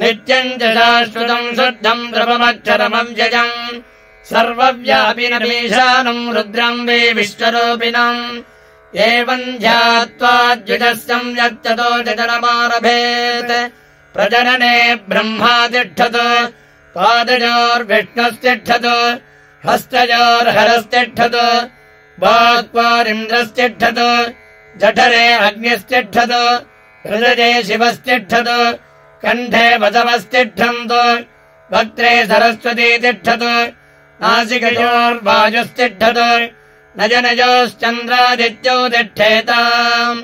नित्यम् च शाश्वतम् शुद्धम् द्रवमक्षरमव्ययम् सर्वव्यापिनमीशानम् रुद्रम् वे विश्वरूपिणम् एवम् ध्यात्वा द्विजस्यम् यत्ततो जजनमारभेत् प्रजनने ब्रह्मा तिष्ठत् पादयोर्विष्णुस्तिष्ठत् हस्तयोर्हरस्तिष्ठत् वाक्वारिन्द्रस्तिष्ठत्। जठरे अग्निस्तिष्ठत्। हृदये शिवस्तिष्ठत्। कण्ठे वसवस्तिष्ठन्तु वक्त्रे सरस्वती तिष्ठत् नासिकयोर्वायुस्तिष्ठत्। नजनयोश्चन्द्रादित्यौ तिष्ठेताम्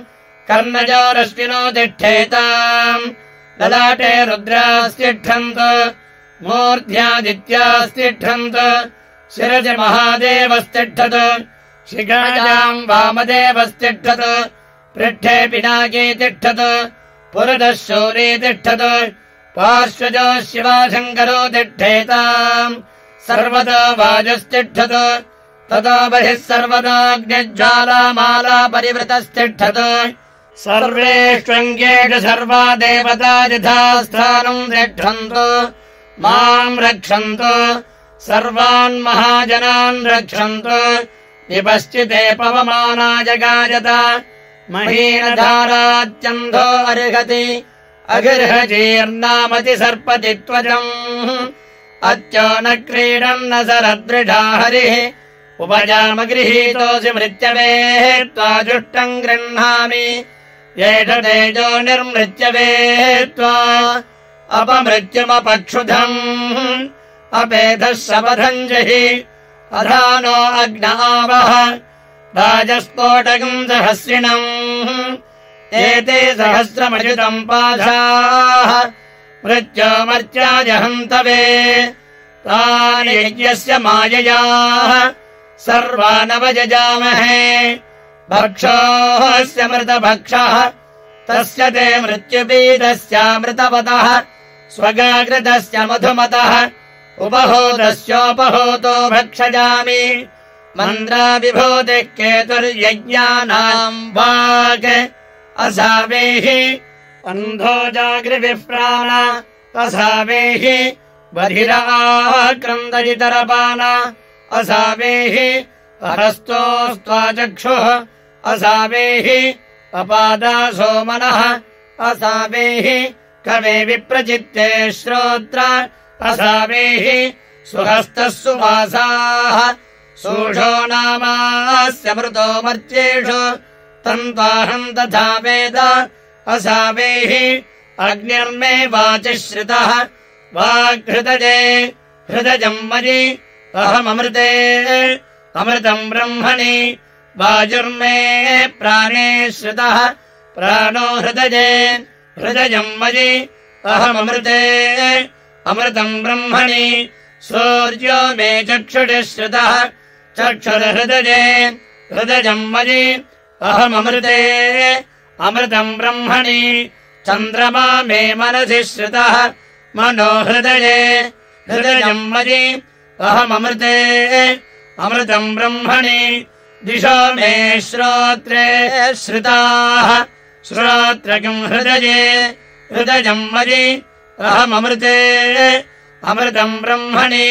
कर्णयोरश्विनो तिष्ठेताम् ललाटे रुद्रास्तिष्ठन्त। मूर्ध्यादित्यास्तिष्ठन्त शिरसि महादेवस्तिष्ठत् शिखायाम् वामदेवस्तिष्ठत्। पृष्ठे पिनाकी तिष्ठत्। पुरतः शौरी तिष्ठत्। पार्श्वजो शिवाशङ्करो तिष्ठेताम्। सर्वतो वायुस्तिष्ठत् ततो बहिः सर्वदाज्ञज्वालामाला परिवृतस्तिष्ठत् सर्वेष्वङ्गेषु सर्वा देवता यथा स्थानम् तिष्ठन्तु। माम् रक्षन्तु सर्वान् महाजनान् रक्षन्तु। विपश्चिते पवमानाय गायत महीनधारात्यन्धो अर्हति। अगिर्हजीर्णामति सर्पति त्वजम् अत्यो न क्रीडन्न सरदृढा हरिः। उपजामगृहीतोऽसि मृत्यवेः। त्वा जुष्टम् गृह्णामि। एष तेजो निर्मृत्यवे। त्वा अपमृत्युमपक्षुधम् अपेधः शपथम् जहि अधानो अग्नावः राजस्फोटकम् सहस्रिणम्। एते सहस्रमयुतम् पाधाः। मृत्योमर्त्याजहन्तवे तानि यज्ञस्य माययाः। सर्वानवजजामहे भक्षोऽस्य मृतभक्षः। तस्य ते मृत्युपीतस्यामृतवतः। स्वगाकृतस्य मधुमतः उपहोदस्योपहोतो भक्षयामि मन्द्राविभूतिः केतुर्यज्ञानाम् वाक् असावेः अन्धो जागृविप्राण असावेः बधिराक्रन्दजितरपान असावेः अहस्तोस्त्वाचक्षुः असावेः अपादासो मनः असावेः कवे विप्रचित्ते श्रोत्र असावेः सुहस्तः सुवासाः। सूषो नामास्य मृतो मर्त्येषु। तन्त्वाहम् तथा वेद। असावेः अग्निर्मे वाचिश्रितः। वाघृतजे हृदजम् मयि अहममृते अमृतम् ब्रह्मणि। वाजुर्मे प्राणे श्रितः। प्राणो हृदजे हृदयम् मयि अहममृते अमृतम् ब्रह्मणि सूर्यो मे चक्षुषि श्रुतः। चक्षुर्हृदये हृदयम् मयि अहममृते। अमृतम् ब्रह्मणि चन्द्रमा मे मनसि श्रुतः। मनो हृदये हृदयम् मयि अहममृते। अमृतम् ब्रह्मणि दिशो मे श्रोत्रे श्रुताः। श्रोत्र किम् हृदये हृदयम् मयि अहममृते अमृतम् ब्रह्मणि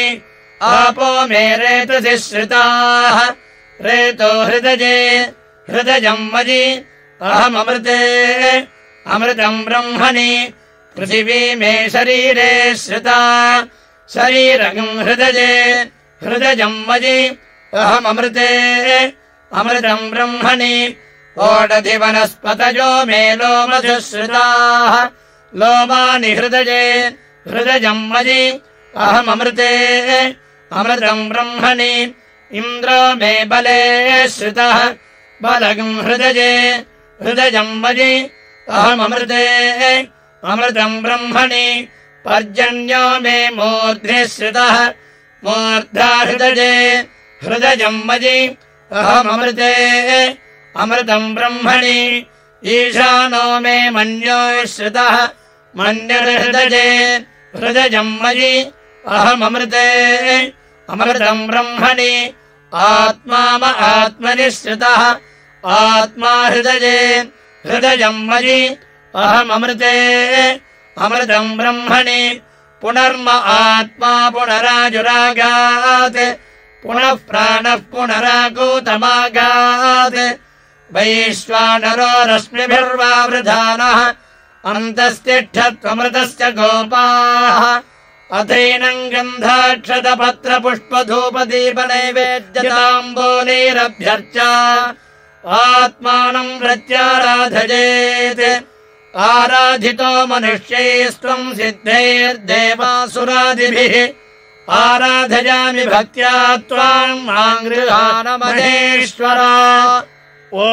आपो मे रेतसि श्रुताः रेतो हृदये हृदयम् मयि अहममृते अमृतम् ब्रह्मणि पृथिवी मे शरीरे श्रुता। शरीरकम् हृदये हृदयम् मयि अहममृते अमृतम् ब्रह्मणि ओडधि वनस्पतयो मे लोमधुश्रुताः लोमानि हृदये हृदयम् मयि अहममृते अमृतम् ब्रह्मणि इन्द्रो मे बले श्रुतः बलगम् हृदये हृदयम् मयि अहममृते अमृतम् ब्रह्मणि पर्जन्यो मे मूर्ध्नि श्रुतः मूर्धा हृदये हृदयम् मयि अहममृते अमृतम् ब्रह्मणि ईशानो मे मन्यो श्रुतः मन्यर्हृदये हृदयम् मयि अहममृते। अमृतम् ब्रह्मणि आत्मा म आत्मनि श्रुतः आत्मा हृदये हृदयम् मयि अहममृते। अमृतम् ब्रह्मणि पुनर्म आत्मा पुनराजुरागात्। पुनः प्राणः पुनराकूतमागात् वैश्वानरो रश्मिभिर्वावृधानः अन्तस्तिष्ठत्वमृतस्य गोपाः। अधीनम् गन्धाक्षत आत्मानम् प्रत्याराधयेत् आराधितो मनुष्यैस्त्वम् सिद्धैर्देवासुरादिभिः। आराधयामि भक्त्या त्वाम् आङ्गेश्वर ओ